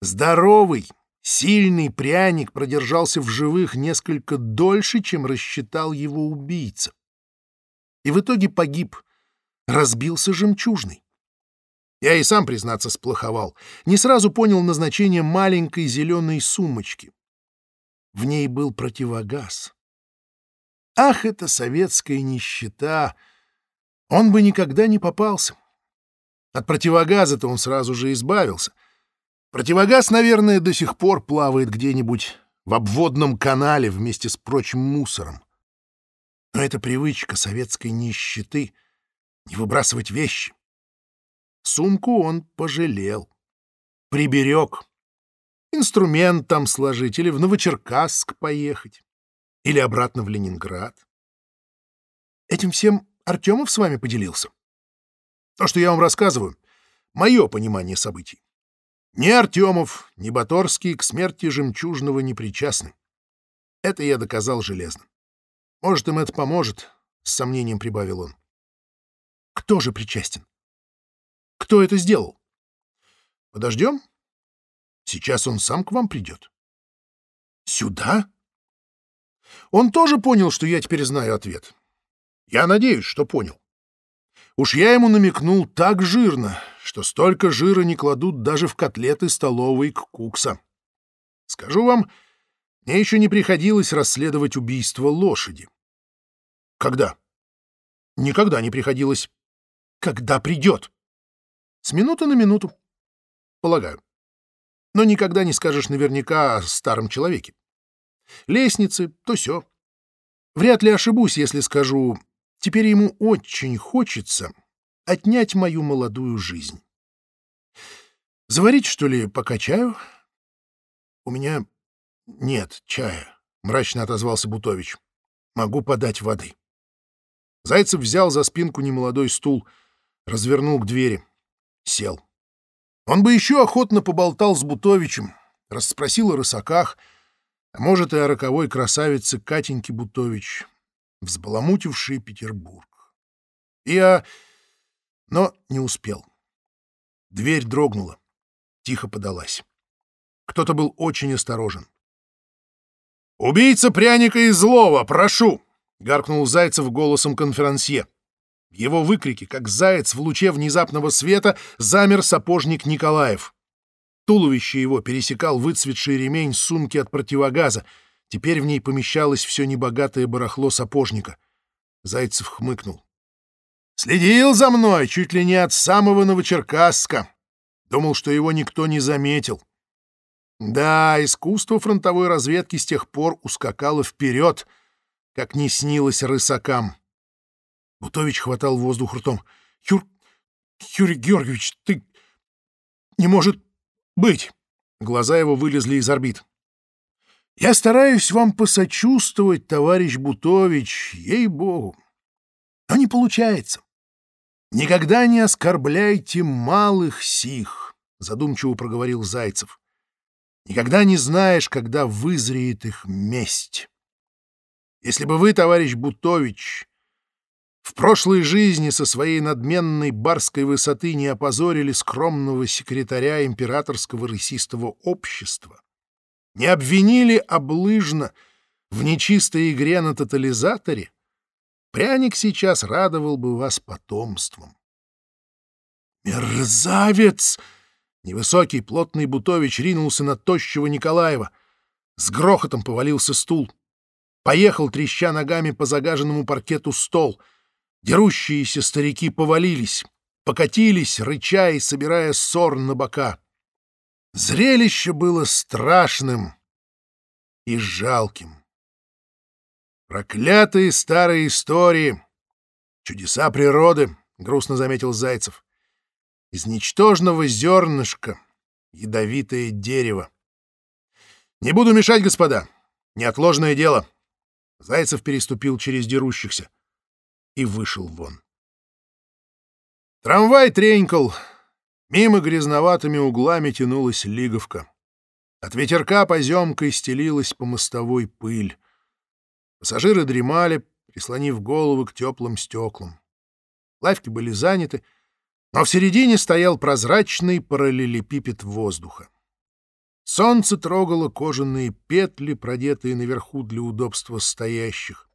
Здоровый, сильный пряник продержался в живых несколько дольше, чем рассчитал его убийца. И в итоге погиб, разбился жемчужный. Я и сам, признаться, сплоховал. Не сразу понял назначение маленькой зеленой сумочки. В ней был противогаз. Ах, это советская нищета! Он бы никогда не попался. От противогаза-то он сразу же избавился. Противогаз, наверное, до сих пор плавает где-нибудь в обводном канале вместе с прочим мусором. Но это привычка советской нищеты — не выбрасывать вещи. Сумку он пожалел. Приберег. Инструмент там сложить или в Новочеркасск поехать. Или обратно в Ленинград. Этим всем Артемов с вами поделился. То, что я вам рассказываю, мое понимание событий. Ни Артемов, ни Баторский к смерти Жемчужного не причастны. Это я доказал железно. Может, им это поможет, — с сомнением прибавил он. Кто же причастен? Кто это сделал? Подождем. Сейчас он сам к вам придет. Сюда? Он тоже понял, что я теперь знаю ответ. Я надеюсь, что понял. Уж я ему намекнул так жирно, что столько жира не кладут даже в котлеты столовой кукса. Скажу вам, мне еще не приходилось расследовать убийство лошади. Когда? Никогда не приходилось. Когда придет? С минуты на минуту. Полагаю. Но никогда не скажешь наверняка о старом человеке. Лестницы, то все. Вряд ли ошибусь, если скажу, теперь ему очень хочется отнять мою молодую жизнь. Заварить, что ли, пока чаю? У меня нет чая, — мрачно отозвался Бутович. Могу подать воды. Зайцев взял за спинку немолодой стул, развернул к двери сел. Он бы еще охотно поболтал с Бутовичем, расспросил о рысаках, а может и о роковой красавице Катеньке Бутович, взбаламутившей Петербург. И о... Но не успел. Дверь дрогнула, тихо подалась. Кто-то был очень осторожен. «Убийца пряника и злого, прошу!» — гаркнул Зайцев голосом конферансье. В его выкрике, как заяц в луче внезапного света, замер сапожник Николаев. Туловище его пересекал выцветший ремень сумки от противогаза. Теперь в ней помещалось все небогатое барахло сапожника. Зайцев хмыкнул. «Следил за мной чуть ли не от самого Новочеркасска. Думал, что его никто не заметил. Да, искусство фронтовой разведки с тех пор ускакало вперед, как не снилось рысакам. Бутович хватал воздух ртом. «Юр... Юрий Георгиевич, ты... Не может быть!» Глаза его вылезли из орбит. «Я стараюсь вам посочувствовать, товарищ Бутович, ей-богу. Но не получается. Никогда не оскорбляйте малых сих», — задумчиво проговорил Зайцев. «Никогда не знаешь, когда вызреет их месть. Если бы вы, товарищ Бутович, в прошлой жизни со своей надменной барской высоты не опозорили скромного секретаря императорского рысистого общества, не обвинили облыжно в нечистой игре на тотализаторе, пряник сейчас радовал бы вас потомством. «Мерзавец!» Невысокий, плотный Бутович ринулся на тощего Николаева. С грохотом повалился стул. Поехал, треща ногами по загаженному паркету стол — Дерущиеся старики повалились, покатились, рыча и собирая ссор на бока. Зрелище было страшным и жалким. Проклятые старые истории! Чудеса природы, — грустно заметил Зайцев. Из ничтожного зернышка ядовитое дерево. Не буду мешать, господа. Неотложное дело. Зайцев переступил через дерущихся и вышел вон. Трамвай тренькал. Мимо грязноватыми углами тянулась лиговка. От ветерка поземкой стелилась по мостовой пыль. Пассажиры дремали, прислонив головы к теплым стеклам. Лавки были заняты, но в середине стоял прозрачный параллелепипед воздуха. Солнце трогало кожаные петли, продетые наверху для удобства стоящих,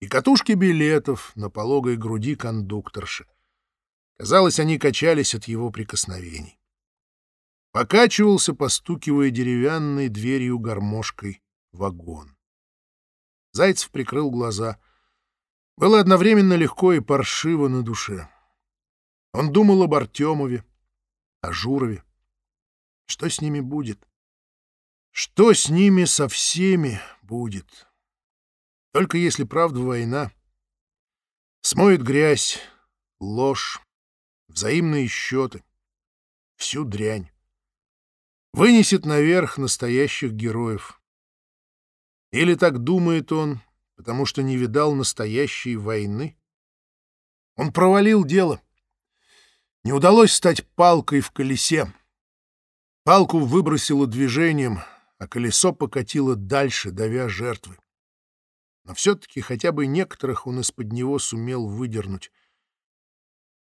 и катушки билетов на пологой груди кондукторши. Казалось, они качались от его прикосновений. Покачивался, постукивая деревянной дверью гармошкой, вагон. Зайцев прикрыл глаза. Было одновременно легко и паршиво на душе. Он думал об Артемове, о Журове. Что с ними будет? Что с ними со всеми будет? Только если правда война. Смоет грязь, ложь, взаимные счеты, всю дрянь. Вынесет наверх настоящих героев. Или так думает он, потому что не видал настоящей войны? Он провалил дело. Не удалось стать палкой в колесе. Палку выбросило движением, а колесо покатило дальше, давя жертвы. Но все-таки хотя бы некоторых он из-под него сумел выдернуть.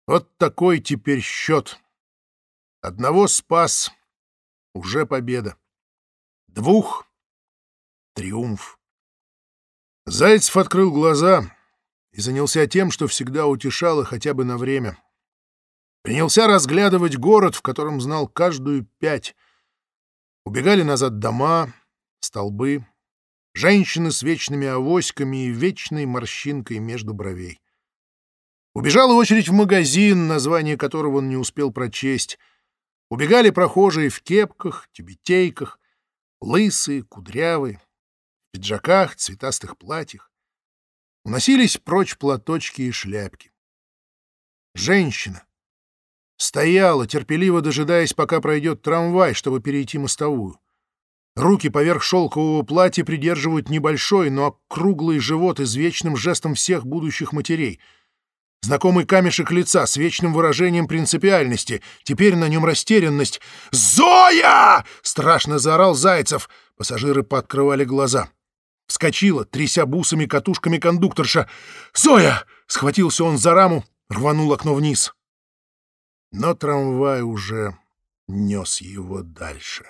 Вот такой теперь счет. Одного спас — уже победа. Двух — триумф. Зайцев открыл глаза и занялся тем, что всегда утешало хотя бы на время. Принялся разглядывать город, в котором знал каждую пять. Убегали назад дома, столбы, женщины с вечными авоськами и вечной морщинкой между бровей. Убежала очередь в магазин, название которого он не успел прочесть. Убегали прохожие в кепках, тюбетейках, лысые, кудрявые, в пиджаках, цветастых платьях. Уносились прочь платочки и шляпки. Женщина стояла, терпеливо дожидаясь, пока пройдет трамвай, чтобы перейти мостовую. Руки поверх шелкового платья придерживают небольшой, но круглый живот извечным жестом всех будущих матерей — Знакомый камешек лица с вечным выражением принципиальности. Теперь на нем растерянность. «Зоя!» — страшно заорал Зайцев. Пассажиры пооткрывали глаза. Вскочила, тряся бусами катушками кондукторша. «Зоя!» — схватился он за раму, рванул окно вниз. Но трамвай уже нес его дальше.